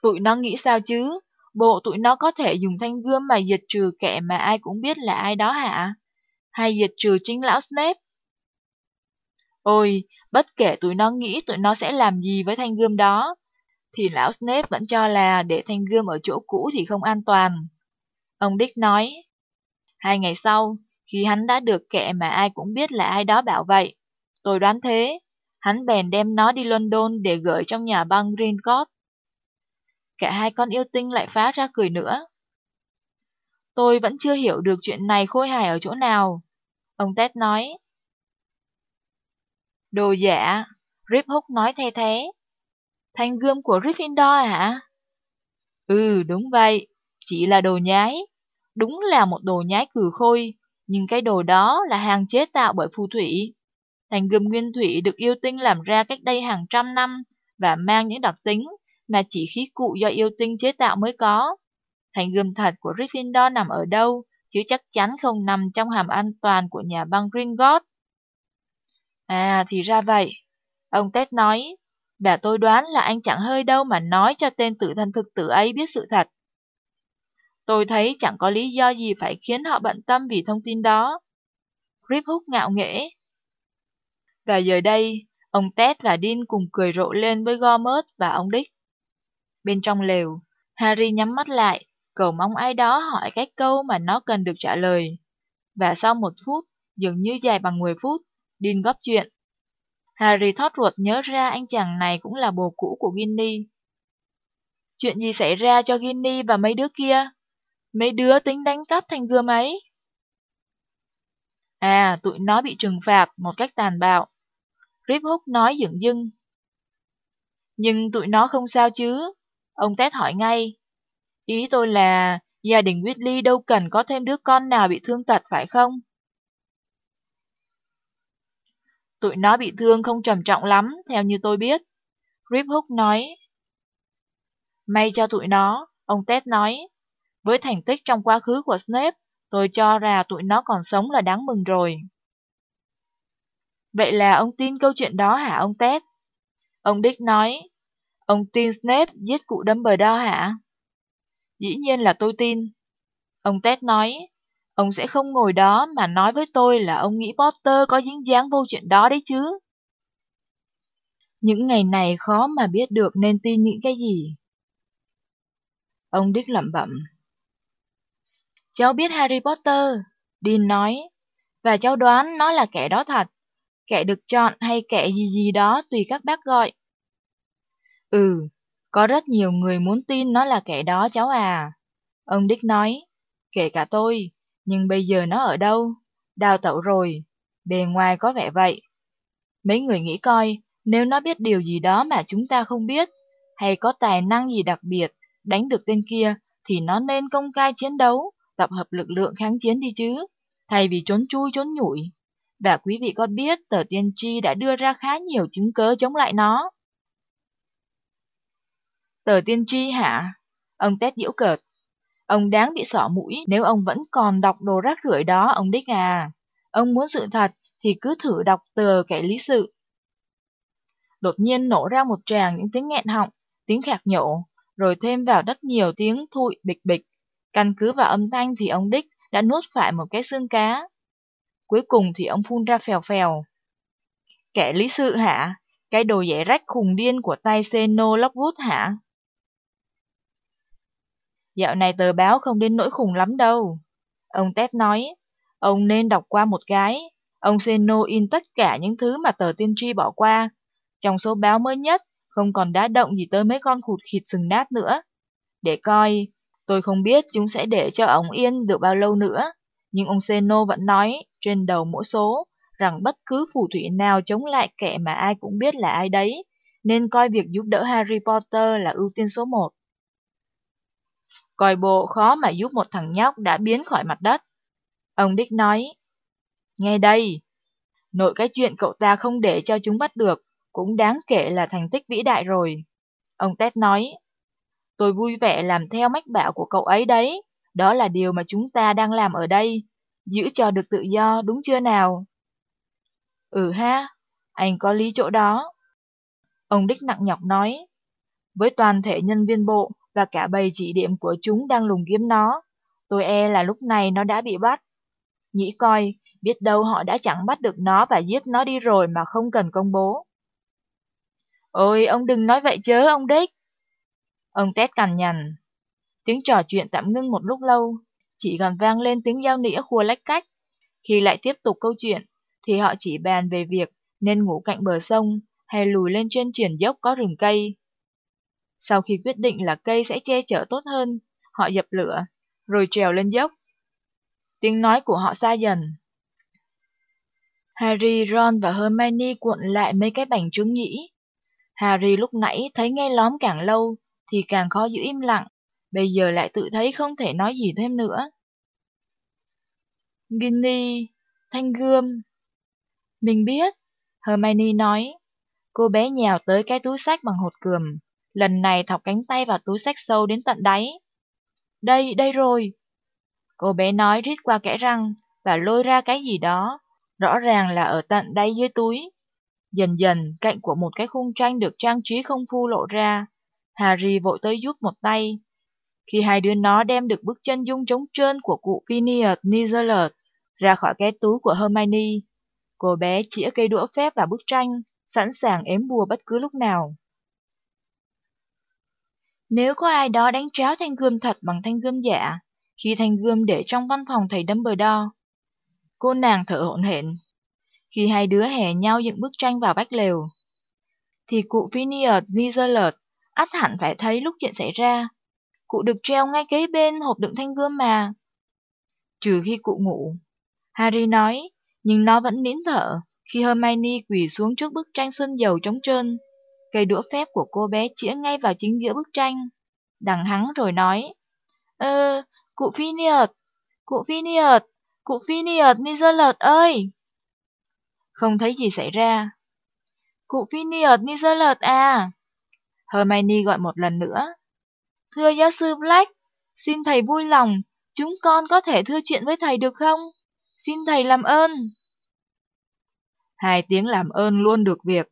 Speaker 1: Tụi nó nghĩ sao chứ? Bộ tụi nó có thể dùng thanh gươm mà diệt trừ kẻ mà ai cũng biết là ai đó hả? Hay diệt trừ chính lão Snape? Ôi, bất kể tụi nó nghĩ tụi nó sẽ làm gì với thanh gươm đó, thì lão Snape vẫn cho là để thanh gươm ở chỗ cũ thì không an toàn. Ông Dick nói, hai ngày sau, khi hắn đã được kẻ mà ai cũng biết là ai đó bảo vậy, tôi đoán thế, hắn bèn đem nó đi London để gửi trong nhà băng Greencourt. Cả hai con yêu tinh lại phá ra cười nữa. Tôi vẫn chưa hiểu được chuyện này khôi hài ở chỗ nào. Ông Ted nói. Đồ giả, Rip Hook nói thay thế. Thanh gươm của Gryffindor à hả? Ừ, đúng vậy, chỉ là đồ nhái. Đúng là một đồ nhái cử khôi, nhưng cái đồ đó là hàng chế tạo bởi phù thủy. Thành gươm nguyên thủy được yêu tinh làm ra cách đây hàng trăm năm và mang những đặc tính mà chỉ khí cụ do yêu tinh chế tạo mới có. Thành gươm thật của Gryffindor nằm ở đâu, chứ chắc chắn không nằm trong hàm an toàn của nhà băng Gringotts. À, thì ra vậy. Ông Ted nói, bà tôi đoán là anh chẳng hơi đâu mà nói cho tên tử thân thực tử ấy biết sự thật. Tôi thấy chẳng có lý do gì phải khiến họ bận tâm vì thông tin đó. Rip hút ngạo nghễ. Và giờ đây, ông Ted và Dean cùng cười rộ lên với Gormut và ông Dick. Bên trong lều, Harry nhắm mắt lại, cầu mong ai đó hỏi cái câu mà nó cần được trả lời. Và sau một phút, dường như dài bằng 10 phút, Dean góp chuyện. Harry thót ruột nhớ ra anh chàng này cũng là bồ cũ của Ginny. Chuyện gì xảy ra cho Ginny và mấy đứa kia? Mấy đứa tính đánh cắp thành gươm ấy. À, tụi nó bị trừng phạt một cách tàn bạo. Rip Hook nói dựng dưng. Nhưng tụi nó không sao chứ? Ông Ted hỏi ngay. Ý tôi là, gia đình Whitley đâu cần có thêm đứa con nào bị thương tật phải không? Tụi nó bị thương không trầm trọng lắm, theo như tôi biết. Rip Hook nói. May cho tụi nó, ông Ted nói. Với thành tích trong quá khứ của Snape, tôi cho là tụi nó còn sống là đáng mừng rồi. Vậy là ông tin câu chuyện đó hả ông Ted? Ông Dick nói. Ông tin Snape giết cụ Dumbledore hả? Dĩ nhiên là tôi tin. Ông Ted nói. Ông sẽ không ngồi đó mà nói với tôi là ông nghĩ Potter có dính dáng vô chuyện đó đấy chứ. Những ngày này khó mà biết được nên tin những cái gì. Ông Dick lẩm bẩm. Cháu biết Harry Potter, Dean nói, và cháu đoán nó là kẻ đó thật. Kẻ được chọn hay kẻ gì gì đó tùy các bác gọi. Ừ, có rất nhiều người muốn tin nó là kẻ đó cháu à. Ông đích nói, kể cả tôi, nhưng bây giờ nó ở đâu? Đào tẩu rồi, bề ngoài có vẻ vậy. Mấy người nghĩ coi, nếu nó biết điều gì đó mà chúng ta không biết, hay có tài năng gì đặc biệt, đánh được tên kia, thì nó nên công khai chiến đấu, tập hợp lực lượng kháng chiến đi chứ, thay vì trốn chui trốn nhủi. Và quý vị có biết tờ tiên tri đã đưa ra khá nhiều chứng cớ chống lại nó. Tờ tiên tri hả? Ông tết diễu cợt. Ông đáng bị sỏ mũi nếu ông vẫn còn đọc đồ rác rưởi đó, ông đích à. Ông muốn sự thật thì cứ thử đọc tờ kẻ lý sự. Đột nhiên nổ ra một tràng những tiếng nghẹn họng, tiếng khạc nhổ, rồi thêm vào rất nhiều tiếng thụi bịch bịch. Căn cứ vào âm thanh thì ông đích đã nuốt phải một cái xương cá. Cuối cùng thì ông phun ra phèo phèo. Kẻ lý sự hả? Cái đồ dẻ rách khùng điên của tay Seno Lockwood hả? Dạo này tờ báo không đến nỗi khủng lắm đâu. Ông Ted nói, ông nên đọc qua một cái. Ông Seno in tất cả những thứ mà tờ tiên tri bỏ qua. Trong số báo mới nhất, không còn đá động gì tới mấy con khụt khịt sừng nát nữa. Để coi, tôi không biết chúng sẽ để cho ông yên được bao lâu nữa. Nhưng ông Seno vẫn nói, trên đầu mỗi số, rằng bất cứ phù thủy nào chống lại kẻ mà ai cũng biết là ai đấy, nên coi việc giúp đỡ Harry Potter là ưu tiên số một. Coi bộ khó mà giúp một thằng nhóc đã biến khỏi mặt đất. Ông Dick nói, Nghe đây, nội cái chuyện cậu ta không để cho chúng bắt được, cũng đáng kể là thành tích vĩ đại rồi. Ông Ted nói, tôi vui vẻ làm theo mách bảo của cậu ấy đấy, đó là điều mà chúng ta đang làm ở đây, giữ cho được tự do đúng chưa nào? Ừ ha, anh có lý chỗ đó. Ông Đích nặng nhọc nói, với toàn thể nhân viên bộ và cả bầy chỉ điểm của chúng đang lùng kiếm nó, tôi e là lúc này nó đã bị bắt. Nghĩ coi, biết đâu họ đã chẳng bắt được nó và giết nó đi rồi mà không cần công bố. Ôi, ông đừng nói vậy chớ, ông Đích. Ông tết cằn nhằn. Tiếng trò chuyện tạm ngưng một lúc lâu, chỉ còn vang lên tiếng giao nĩa khua lách cách. Khi lại tiếp tục câu chuyện, thì họ chỉ bàn về việc nên ngủ cạnh bờ sông hay lùi lên trên triển dốc có rừng cây. Sau khi quyết định là cây sẽ che chở tốt hơn, họ dập lửa, rồi trèo lên dốc. Tiếng nói của họ xa dần. Harry, Ron và Hermione cuộn lại mấy cái bánh trứng nhĩ. Harry lúc nãy thấy nghe lóm càng lâu thì càng khó giữ im lặng, bây giờ lại tự thấy không thể nói gì thêm nữa. Ginny, thanh gươm. Mình biết, Hermione nói. Cô bé nhào tới cái túi sách bằng hột cườm, lần này thọc cánh tay vào túi sách sâu đến tận đáy. Đây, đây rồi. Cô bé nói rít qua kẽ răng và lôi ra cái gì đó, rõ ràng là ở tận đáy dưới túi. Dần dần, cạnh của một cái khung tranh được trang trí không phu lộ ra. Harry vội tới giúp một tay. Khi hai đứa nó đem được bức chân dung trống trơn của cụ Phineas Nizzler ra khỏi cái túi của Hermione, cô bé chĩa cây đũa phép vào bức tranh, sẵn sàng ếm bùa bất cứ lúc nào. Nếu có ai đó đánh tráo thanh gươm thật bằng thanh gươm giả, khi thanh gươm để trong văn phòng thầy Dumbledore, cô nàng thở hổn hển. Khi hai đứa hè nhau dựng bức tranh vào vách lều, thì cụ Phineas Nizzler ắt hẳn phải thấy lúc chuyện xảy ra. Cụ được treo ngay kế bên hộp đựng thanh gươm mà. Trừ khi cụ ngủ. Harry nói, nhưng nó vẫn nín thở khi Hermione quỳ xuống trước bức tranh sơn dầu trống trơn. Cây đũa phép của cô bé chĩa ngay vào chính giữa bức tranh. Đằng hắng rồi nói, Ơ, cụ Phineas, cụ Phineas, cụ Phineas Nizelert ơi! Không thấy gì xảy ra. Cụ Phineas Nizelert à! Hermione gọi một lần nữa. Thưa giáo sư Black, xin thầy vui lòng, chúng con có thể thưa chuyện với thầy được không? Xin thầy làm ơn. Hai tiếng làm ơn luôn được việc.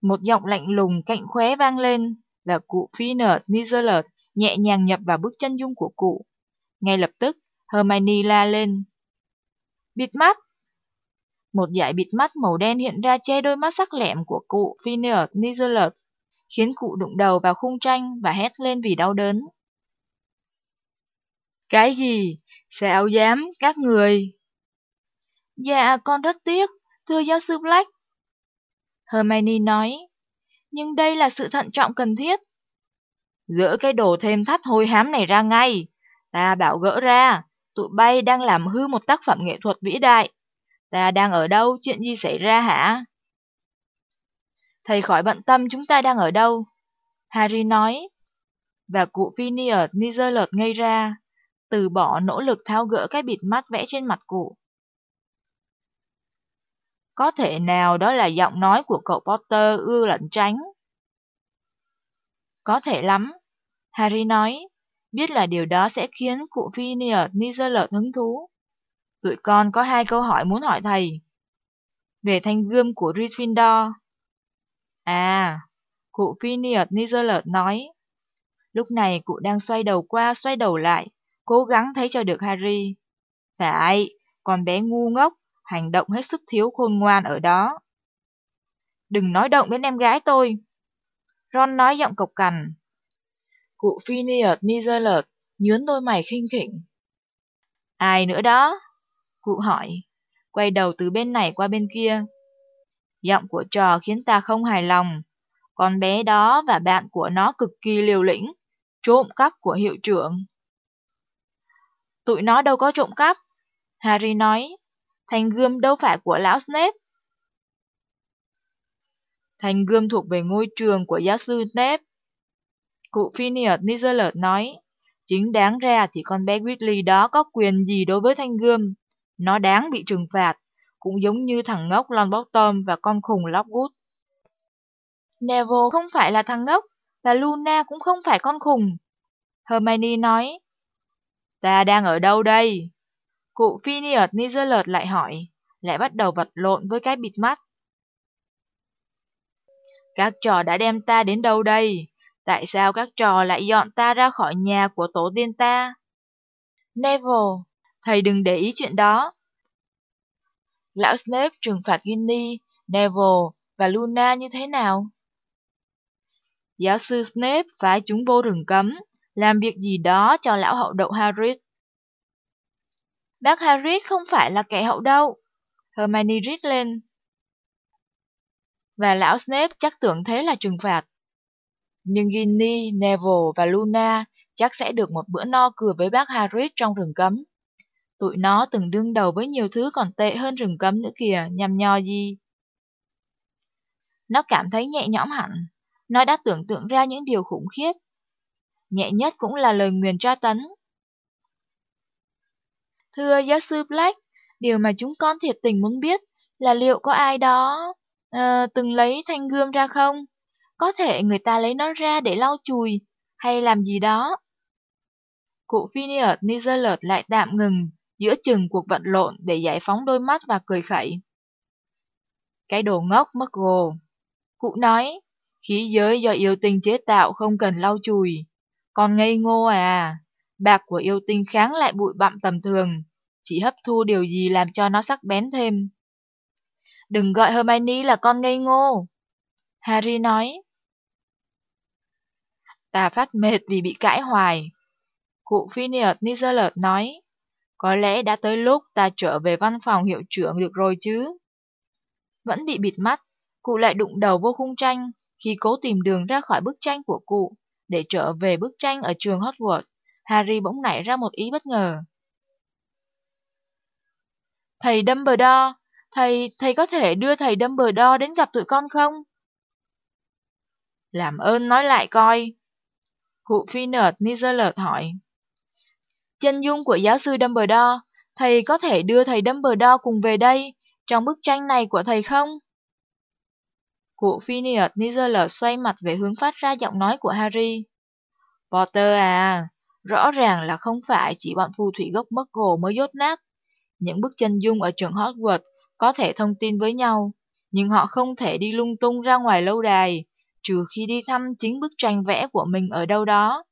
Speaker 1: Một giọng lạnh lùng cạnh khóe vang lên là cụ Phineas Nizelert nhẹ nhàng nhập vào bước chân dung của cụ. Ngay lập tức, Hermione la lên. Bịt mắt! Một dải bịt mắt màu đen hiện ra che đôi mắt sắc lẹm của cụ Phineas Nizelert, khiến cụ đụng đầu vào khung tranh và hét lên vì đau đớn. Cái gì? Sao dám, các người? Dạ, con rất tiếc, thưa giáo sư Black. Hermione nói, nhưng đây là sự thận trọng cần thiết. Gỡ cái đồ thêm thắt hôi hám này ra ngay. Ta bảo gỡ ra, tụi bay đang làm hư một tác phẩm nghệ thuật vĩ đại. Ta đang ở đâu, chuyện gì xảy ra hả? Thầy khỏi bận tâm chúng ta đang ở đâu. Harry nói. Và cụ Phineas Nizelert ngây ra, từ bỏ nỗ lực tháo gỡ cái bịt mắt vẽ trên mặt cụ. Có thể nào đó là giọng nói của cậu Potter ưa lẩn tránh? Có thể lắm, Harry nói, biết là điều đó sẽ khiến cụ Phineas Nizelert hứng thú. Tụi con có hai câu hỏi muốn hỏi thầy. Về thanh gươm của Gryffindor. À, cụ Phineas Nizelert nói. Lúc này cụ đang xoay đầu qua xoay đầu lại, cố gắng thấy cho được Harry. Phải, con bé ngu ngốc, hành động hết sức thiếu khôn ngoan ở đó. Đừng nói động đến em gái tôi. Ron nói giọng cộc cằn. Cụ Phineas Nizelert nhướn đôi mày khinh khỉnh. Ai nữa đó? Cụ hỏi, quay đầu từ bên này qua bên kia. Giọng của trò khiến ta không hài lòng. Con bé đó và bạn của nó cực kỳ liều lĩnh, trộm cắp của hiệu trưởng. Tụi nó đâu có trộm cắp. Harry nói, thanh gươm đâu phải của lão Snape. Thanh gươm thuộc về ngôi trường của giáo sư Snape. Cụ Phineas Nizzlert nói, chính đáng ra thì con bé Weasley đó có quyền gì đối với thanh gươm. Nó đáng bị trừng phạt, cũng giống như thằng ngốc Longbottom và con khùng Lockwood. Neville không phải là thằng ngốc, và Luna cũng không phải con khùng. Hermione nói, Ta đang ở đâu đây? Cụ Phineas Nizelert lại hỏi, lại bắt đầu vật lộn với cái bịt mắt. Các trò đã đem ta đến đâu đây? Tại sao các trò lại dọn ta ra khỏi nhà của tổ tiên ta? Neville, thầy đừng để ý chuyện đó. Lão Snape trừng phạt Ginny, Neville và Luna như thế nào? Giáo sư Snape phái chúng vô rừng cấm, làm việc gì đó cho lão hậu đậu Harris. Bác Harris không phải là kẻ hậu đậu. Hermione rít lên. Và lão Snape chắc tưởng thế là trừng phạt. Nhưng Ginny, Neville và Luna chắc sẽ được một bữa no cười với bác Harris trong rừng cấm. Tụi nó từng đương đầu với nhiều thứ còn tệ hơn rừng cấm nữa kìa, nhằm nho gì. Nó cảm thấy nhẹ nhõm hẳn. Nó đã tưởng tượng ra những điều khủng khiếp. Nhẹ nhất cũng là lời nguyền tra tấn. Thưa giáo sư Black, điều mà chúng con thiệt tình muốn biết là liệu có ai đó uh, từng lấy thanh gươm ra không? Có thể người ta lấy nó ra để lau chùi hay làm gì đó. Cụ Phineas Nizalert lại tạm ngừng giữa chừng cuộc vận lộn để giải phóng đôi mắt và cười khẩy. Cái đồ ngốc mất gồ. Cụ nói, khí giới do yêu tinh chế tạo không cần lau chùi. Còn ngây ngô à, bạc của yêu tinh kháng lại bụi bặm tầm thường, chỉ hấp thu điều gì làm cho nó sắc bén thêm. Đừng gọi Hermione là con ngây ngô. Harry nói. Ta phát mệt vì bị cãi hoài. Cụ Phineas Nizzler nói. Có lẽ đã tới lúc ta trở về văn phòng hiệu trưởng được rồi chứ. Vẫn bị bịt mắt, cụ lại đụng đầu vô khung tranh khi cố tìm đường ra khỏi bức tranh của cụ để trở về bức tranh ở trường Hogwarts. Harry bỗng nảy ra một ý bất ngờ. Thầy Dumbledore, thầy, thầy có thể đưa thầy Dumbledore đến gặp tụi con không? Làm ơn nói lại coi. Cụ Phineas Nizzlert hỏi. Chân dung của giáo sư Dumbledore, thầy có thể đưa thầy Dumbledore cùng về đây, trong bức tranh này của thầy không? Cụ Phineas Nizzler xoay mặt về hướng phát ra giọng nói của Harry. Potter à, rõ ràng là không phải chỉ bọn phù thủy gốc Muggle mới dốt nát. Những bức chân dung ở trường Hogwarts có thể thông tin với nhau, nhưng họ không thể đi lung tung ra ngoài lâu đài, trừ khi đi thăm chính bức tranh vẽ của mình ở đâu đó.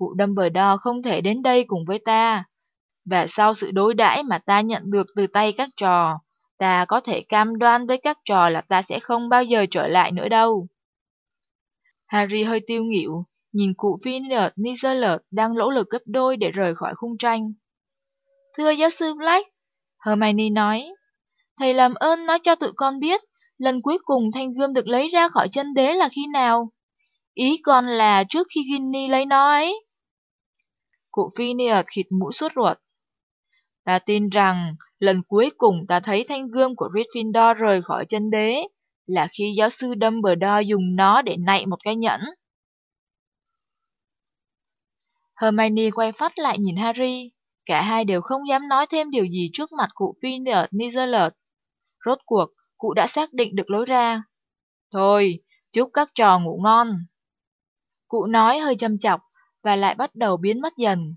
Speaker 1: Cụ Dumbledore không thể đến đây cùng với ta. Và sau sự đối đãi mà ta nhận được từ tay các trò, ta có thể cam đoan với các trò là ta sẽ không bao giờ trở lại nữa đâu. Harry hơi tiêu nghịu, nhìn cụ Phineas Nizzler đang nỗ lực gấp đôi để rời khỏi khung tranh. Thưa giáo sư Black, Hermione nói, thầy làm ơn nói cho tụi con biết lần cuối cùng thanh gươm được lấy ra khỏi chân đế là khi nào? Ý con là trước khi Ginny lấy nó ấy. Cụ Phineas khịt mũi suốt ruột. Ta tin rằng lần cuối cùng ta thấy thanh gươm của Gryffindor rời khỏi chân đế là khi giáo sư Dumbledore dùng nó để nạy một cái nhẫn. Hermione quay phát lại nhìn Harry. Cả hai đều không dám nói thêm điều gì trước mặt cụ Phineas Nizzler. Rốt cuộc, cụ đã xác định được lối ra. Thôi, chúc các trò ngủ ngon. Cụ nói hơi châm chọc và lại bắt đầu biến mất dần.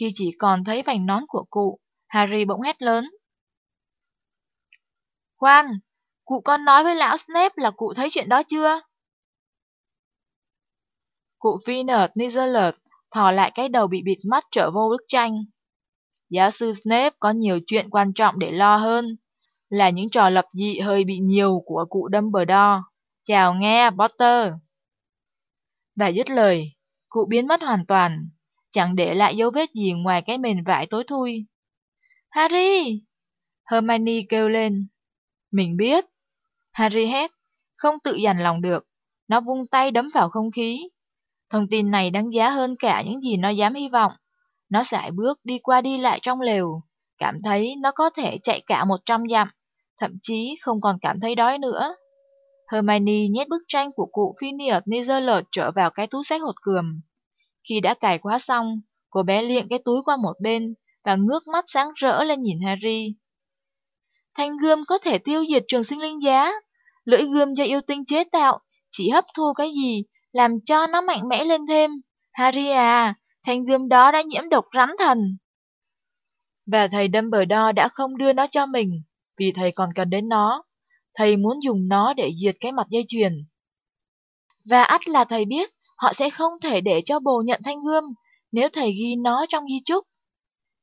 Speaker 1: Khi chỉ còn thấy vành nón của cụ, Harry bỗng hét lớn. Khoan, cụ con nói với lão Snape là cụ thấy chuyện đó chưa? Cụ Phineas Nizzler thò lại cái đầu bị bịt mắt trở vô bức tranh. Giáo sư Snape có nhiều chuyện quan trọng để lo hơn, là những trò lập dị hơi bị nhiều của cụ Dumbledore. Chào nghe, Potter. Và dứt lời, cụ biến mất hoàn toàn, chẳng để lại dấu vết gì ngoài cái mền vải tối thui. Harry! Hermione kêu lên. Mình biết. Harry hét, không tự dằn lòng được. Nó vung tay đấm vào không khí. Thông tin này đáng giá hơn cả những gì nó dám hy vọng. Nó sải bước đi qua đi lại trong lều, cảm thấy nó có thể chạy cả 100 dặm, thậm chí không còn cảm thấy đói nữa. Hermione nhét bức tranh của cụ Phineas Nizzler trở vào cái túi sách hột cườm. Khi đã cài khóa xong, cô bé liệng cái túi qua một bên và ngước mắt sáng rỡ lên nhìn Harry. Thanh gươm có thể tiêu diệt trường sinh linh giá. Lưỡi gươm do yêu tinh chế tạo, chỉ hấp thu cái gì, làm cho nó mạnh mẽ lên thêm. Harry à, thanh gươm đó đã nhiễm độc rắn thần. Và thầy Dumbledore đã không đưa nó cho mình, vì thầy còn cần đến nó. Thầy muốn dùng nó để diệt cái mặt dây chuyền. Và ắt là thầy biết, họ sẽ không thể để cho bồ nhận thanh gươm, nếu thầy ghi nó trong di chúc.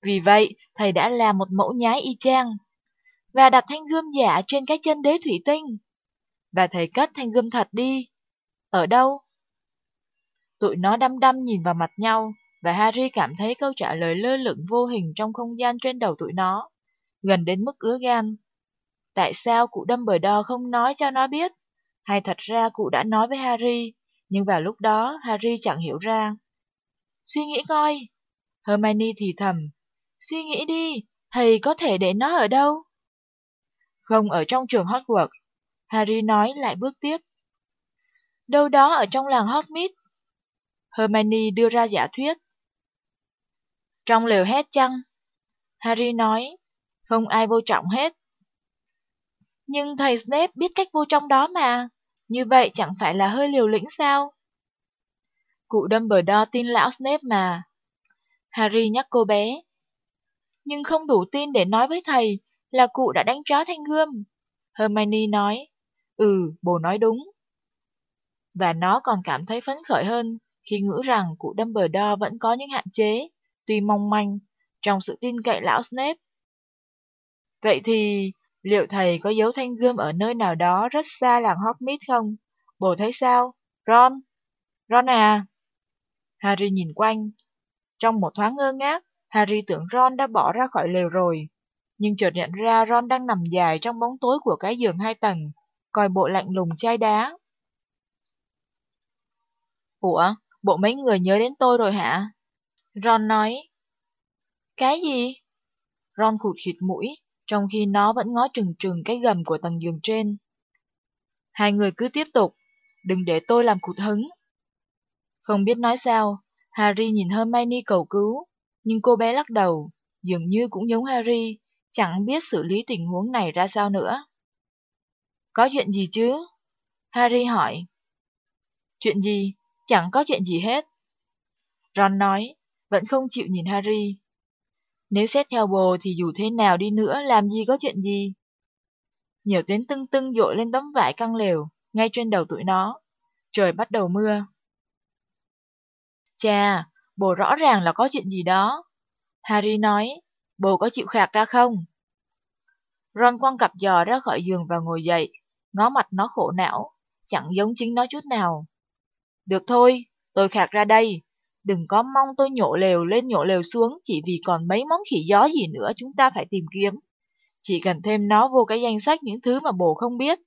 Speaker 1: Vì vậy, thầy đã làm một mẫu nhái y chang, và đặt thanh gươm giả trên cái chân đế thủy tinh. Và thầy cất thanh gươm thật đi. Ở đâu? Tụi nó đăm đăm nhìn vào mặt nhau, và Harry cảm thấy câu trả lời lơ lửng vô hình trong không gian trên đầu tụi nó, gần đến mức ứa gan. Tại sao cụ Dumbledore không nói cho nó biết? Hay thật ra cụ đã nói với Harry, nhưng vào lúc đó Harry chẳng hiểu ra. Suy nghĩ coi. Hermione thì thầm. Suy nghĩ đi, thầy có thể để nó ở đâu? Không ở trong trường Hogwarts. Harry nói lại bước tiếp. Đâu đó ở trong làng Hogsmeade. Hermione đưa ra giả thuyết. Trong lều hét chăng? Harry nói, không ai vô trọng hết. Nhưng thầy Snape biết cách vô trong đó mà, như vậy chẳng phải là hơi liều lĩnh sao? Cụ Dumbledore tin lão Snape mà. Harry nhắc cô bé. Nhưng không đủ tin để nói với thầy là cụ đã đánh chó thanh gươm. Hermione nói, Ừ, bồ nói đúng. Và nó còn cảm thấy phấn khởi hơn khi ngữ rằng cụ Dumbledore vẫn có những hạn chế, tuy mong manh, trong sự tin cậy lão Snape. Vậy thì, liệu thầy có giấu thanh gươm ở nơi nào đó rất xa làng Hogsmeade không? Bồ thấy sao? Ron? Ron à? Harry nhìn quanh. Trong một thoáng ngơ ngác, Harry tưởng Ron đã bỏ ra khỏi lều rồi. Nhưng chợt nhận ra Ron đang nằm dài trong bóng tối của cái giường hai tầng, coi bộ lạnh lùng chai đá. Ủa, bộ mấy người nhớ đến tôi rồi hả? Ron nói. Cái gì? Ron khụt khịt mũi, trong khi nó vẫn ngó trừng trừng cái gầm của tầng giường trên. Hai người cứ tiếp tục, đừng để tôi làm cụt hứng. Không biết nói sao, Harry nhìn Hermione cầu cứu, nhưng cô bé lắc đầu, dường như cũng giống Harry, chẳng biết xử lý tình huống này ra sao nữa. Có chuyện gì chứ? Harry hỏi. Chuyện gì? Chẳng có chuyện gì hết. Ron nói, vẫn không chịu nhìn Harry. Nếu xét theo bồ thì dù thế nào đi nữa làm gì có chuyện gì. Nhiều tiếng tưng tưng dội lên tấm vải căng lều, ngay trên đầu tụi nó. Trời bắt đầu mưa. Chà, bồ rõ ràng là có chuyện gì đó. Harry nói, bồ có chịu khạc ra không? Ron quăng cặp giò ra khỏi giường và ngồi dậy, ngó mặt nó khổ não, chẳng giống chính nó chút nào. Được thôi, tôi khạc ra đây. Đừng có mong tôi nhổ lều lên, nhổ lều xuống, chỉ vì còn mấy món khỉ gió gì nữa chúng ta phải tìm kiếm. Chỉ cần thêm nó vô cái danh sách những thứ mà bồ không biết.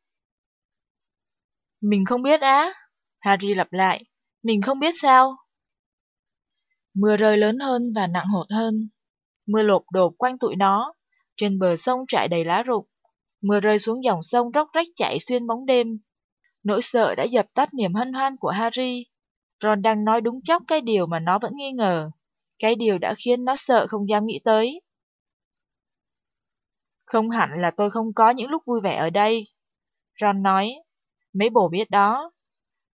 Speaker 1: Mình không biết á? Harry lặp lại. Mình không biết sao? Mưa rơi lớn hơn và nặng hột hơn. Mưa lộp đột quanh tụi nó. Trên bờ sông trải đầy lá rụng. Mưa rơi xuống dòng sông róc rách chảy xuyên bóng đêm. Nỗi sợ đã dập tắt niềm hân hoan của Harry. Ron đang nói đúng chóc cái điều mà nó vẫn nghi ngờ. Cái điều đã khiến nó sợ không dám nghĩ tới. Không hẳn là tôi không có những lúc vui vẻ ở đây. Ron nói, mấy bồ biết đó.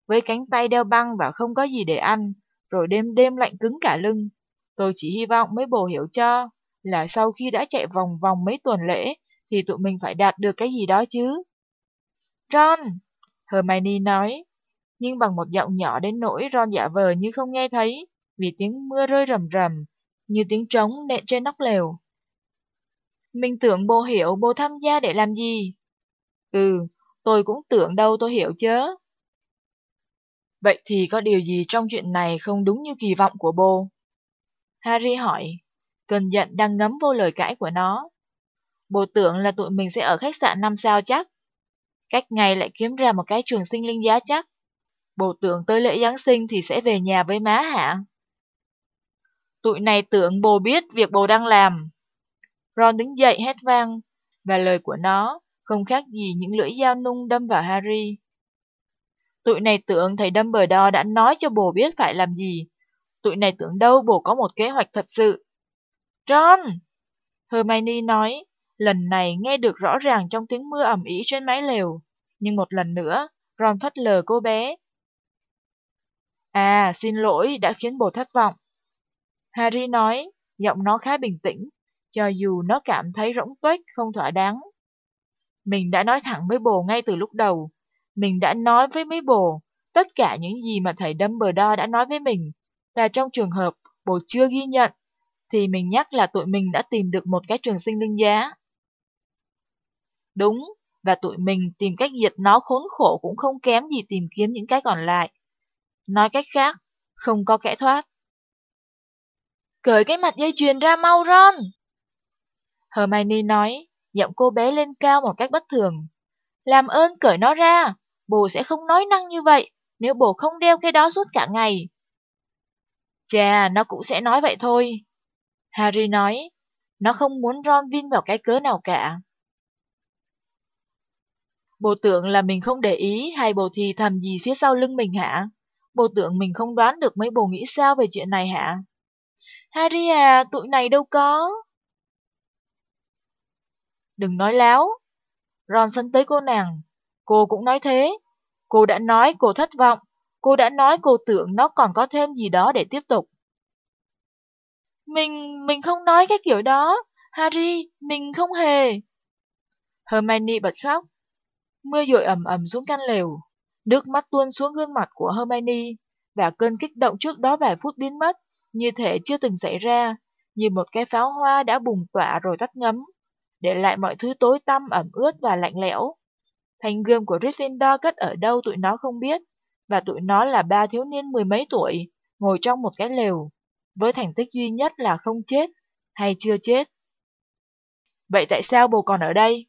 Speaker 1: Với cánh tay đeo băng và không có gì để ăn, rồi đêm đêm lạnh cứng cả lưng. Tôi chỉ hy vọng mấy bồ hiểu cho, là sau khi đã chạy vòng vòng mấy tuần lễ, thì tụi mình phải đạt được cái gì đó chứ. Ron! Hermione nói, nhưng bằng một giọng nhỏ đến nỗi Ron giả vờ như không nghe thấy, vì tiếng mưa rơi rầm rầm, như tiếng trống nện trên nóc lều. Mình tưởng bố hiểu bố tham gia để làm gì? Ừ, tôi cũng tưởng đâu tôi hiểu chứ. Vậy thì có điều gì trong chuyện này không đúng như kỳ vọng của bố? Harry hỏi, cơn giận đang ngấm vô lời cãi của nó. Bố tưởng là tụi mình sẽ ở khách sạn 5 sao chắc. Cách ngày lại kiếm ra một cái trường sinh linh giá chắc bộ tưởng tới lễ Giáng sinh thì sẽ về nhà với má hả? Tụi này tưởng bồ biết việc bồ đang làm. Ron đứng dậy hét vang, và lời của nó không khác gì những lưỡi dao nung đâm vào Harry. Tụi này tưởng thầy Dumbledore đã nói cho bồ biết phải làm gì. Tụi này tưởng đâu bồ có một kế hoạch thật sự. Ron! Hermione nói, lần này nghe được rõ ràng trong tiếng mưa ẩm ĩ trên mái lều. Nhưng một lần nữa, Ron phất lờ cô bé. À, xin lỗi đã khiến bồ thất vọng. Harry nói, giọng nó khá bình tĩnh, cho dù nó cảm thấy rỗng tuếch không thỏa đáng. Mình đã nói thẳng với bồ ngay từ lúc đầu. Mình đã nói với mấy bồ tất cả những gì mà thầy Dumbledore đã nói với mình. Và trong trường hợp bồ chưa ghi nhận, thì mình nhắc là tụi mình đã tìm được một cái trường sinh linh giá. Đúng, và tụi mình tìm cách diệt nó khốn khổ cũng không kém gì tìm kiếm những cái còn lại. Nói cách khác, không có kẻ thoát. Cởi cái mặt dây chuyền ra mau Ron! Hermione nói, giọng cô bé lên cao một cách bất thường. Làm ơn cởi nó ra, bồ sẽ không nói năng như vậy nếu bồ không đeo cái đó suốt cả ngày. Chà, nó cũng sẽ nói vậy thôi. Harry nói, nó không muốn Ron vin vào cái cớ nào cả. Bồ tưởng là mình không để ý hay bồ thì thầm gì phía sau lưng mình hả? Bồ tưởng mình không đoán được mấy bồ nghĩ sao về chuyện này hả? Harry à, tụi này đâu có. Đừng nói láo. Ron sân tới cô nàng. Cô cũng nói thế. Cô đã nói cô thất vọng. Cô đã nói cô tưởng nó còn có thêm gì đó để tiếp tục. Mình, mình không nói cái kiểu đó. Harry, mình không hề. Hermione bật khóc. Mưa dội ầm ầm xuống căn lều, nước mắt tuôn xuống gương mặt của Hermione, và cơn kích động trước đó vài phút biến mất, như thể chưa từng xảy ra, như một cái pháo hoa đã bùng tỏa rồi tắt ngấm, để lại mọi thứ tối tăm ẩm ướt và lạnh lẽo. Thanh gươm của Gryffindor cất ở đâu tụi nó không biết, và tụi nó là ba thiếu niên mười mấy tuổi, ngồi trong một cái lều, với thành tích duy nhất là không chết, hay chưa chết. Vậy tại sao bồ còn ở đây?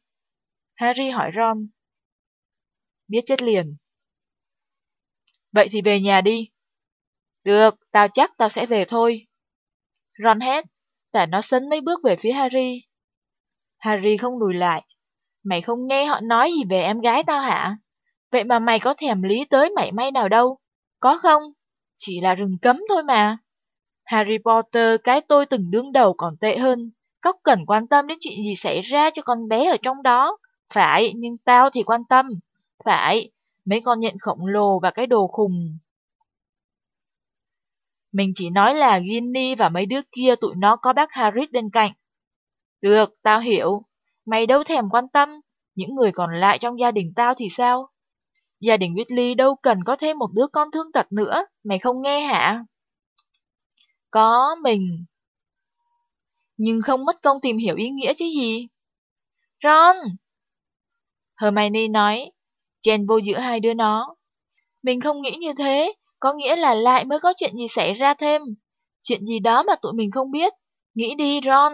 Speaker 1: Harry hỏi Ron. Biết chết liền. Vậy thì về nhà đi. Được, tao chắc tao sẽ về thôi. Ron hét, và nó sấn mấy bước về phía Harry. Harry không lùi lại. Mày không nghe họ nói gì về em gái tao hả? Vậy mà mày có thèm lý tới mảy may nào đâu. Có không? Chỉ là rừng cấm thôi mà. Harry Potter cái tôi từng đương đầu còn tệ hơn. Cóc cần quan tâm đến chuyện gì xảy ra cho con bé ở trong đó. Phải, nhưng tao thì quan tâm. Phải, mấy con nhện khổng lồ và cái đồ khùng. Mình chỉ nói là Ginny và mấy đứa kia tụi nó có bác Harris bên cạnh. Được, tao hiểu. Mày đâu thèm quan tâm. Những người còn lại trong gia đình tao thì sao? Gia đình Whitley đâu cần có thêm một đứa con thương tật nữa. Mày không nghe hả? Có mình. Nhưng không mất công tìm hiểu ý nghĩa chứ gì. Ron! Hermione nói, chen vô giữa hai đứa nó. Mình không nghĩ như thế, có nghĩa là lại mới có chuyện gì xảy ra thêm. Chuyện gì đó mà tụi mình không biết. Nghĩ đi Ron,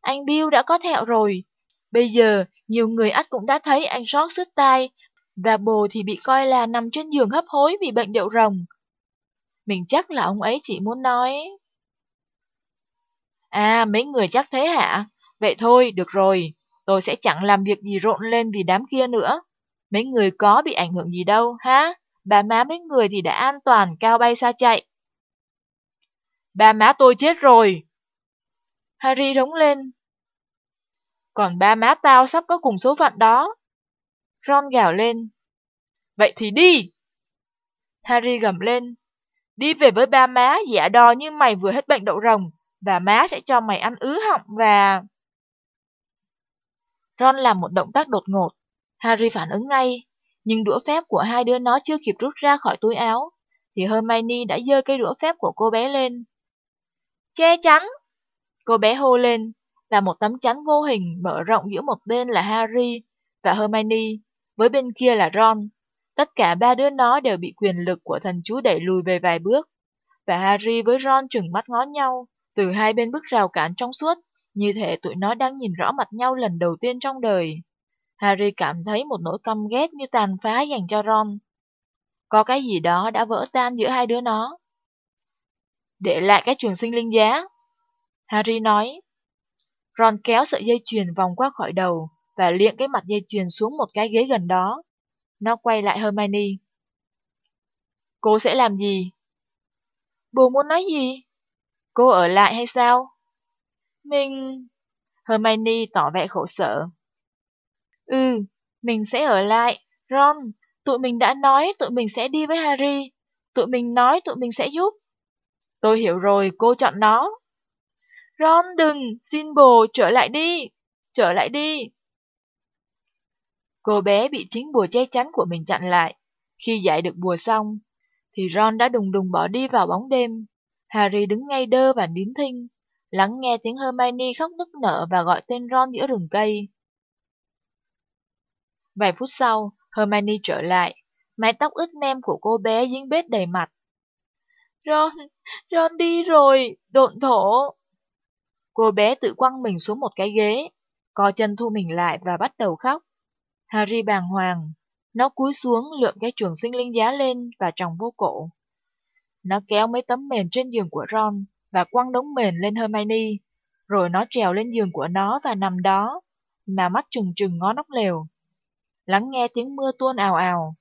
Speaker 1: anh Bill đã có thẹo rồi. Bây giờ, nhiều người ắt cũng đã thấy anh sót sứt tai, và bồ thì bị coi là nằm trên giường hấp hối vì bệnh đậu rồng. Mình chắc là ông ấy chỉ muốn nói. À, mấy người chắc thế hả? Vậy thôi, được rồi, tôi sẽ chẳng làm việc gì rộn lên vì đám kia nữa. Mấy người có bị ảnh hưởng gì đâu, ha? Bà má mấy người thì đã an toàn, cao bay xa chạy. Ba má tôi chết rồi. Harry rống lên. Còn ba má tao sắp có cùng số phận đó. Ron gào lên. Vậy thì đi! Harry gầm lên. Đi về với ba má, giả đò như mày vừa hết bệnh đậu rồng, và má sẽ cho mày ăn ứ họng và... Ron làm một động tác đột ngột. Harry phản ứng ngay, nhưng đũa phép của hai đứa nó chưa kịp rút ra khỏi túi áo, thì Hermione đã giơ cây đũa phép của cô bé lên. Che chắn! Cô bé hô lên, và một tấm chắn vô hình mở rộng giữa một bên là Harry và Hermione, với bên kia là Ron. Tất cả ba đứa nó đều bị quyền lực của thần chú đẩy lùi về vài bước, và Harry với Ron trừng mắt ngó nhau, từ hai bên bức rào cản trong suốt, như thể tụi nó đang nhìn rõ mặt nhau lần đầu tiên trong đời. Harry cảm thấy một nỗi căm ghét như tàn phá dành cho Ron. Có cái gì đó đã vỡ tan giữa hai đứa nó. Để lại cái trường sinh linh giá. Harry nói. Ron kéo sợi dây chuyền vòng qua khỏi đầu và liệng cái mặt dây chuyền xuống một cái ghế gần đó. Nó quay lại Hermione. Cô sẽ làm gì? Bố muốn nói gì? Cô ở lại hay sao? Mình... Hermione tỏ vẻ khổ sở. Ừ, mình sẽ ở lại. Ron, tụi mình đã nói tụi mình sẽ đi với Harry. Tụi mình nói tụi mình sẽ giúp. Tôi hiểu rồi, cô chọn nó. Ron đừng, xin bồ, trở lại đi. Trở lại đi. Cô bé bị chính bùa che chắn của mình chặn lại. Khi giải được bùa xong, thì Ron đã đùng đùng bỏ đi vào bóng đêm. Harry đứng ngay đơ và nín thinh, lắng nghe tiếng Hermione khóc nức nở và gọi tên Ron giữa rừng cây. Vài phút sau, Hermione trở lại, mái tóc ướt nem của cô bé dính bết đầy mặt. Ron, Ron đi rồi, độn thổ. Cô bé tự quăng mình xuống một cái ghế, co chân thu mình lại và bắt đầu khóc. Harry bàng hoàng, nó cúi xuống lượm cái trường sinh linh giá lên và tròng vô cổ. Nó kéo mấy tấm mền trên giường của Ron và quăng đống mền lên Hermione, rồi nó trèo lên giường của nó và nằm đó, mà mắt trừng trừng ngó nóc lều. Lắng nghe tiếng mưa tuôn ào ào,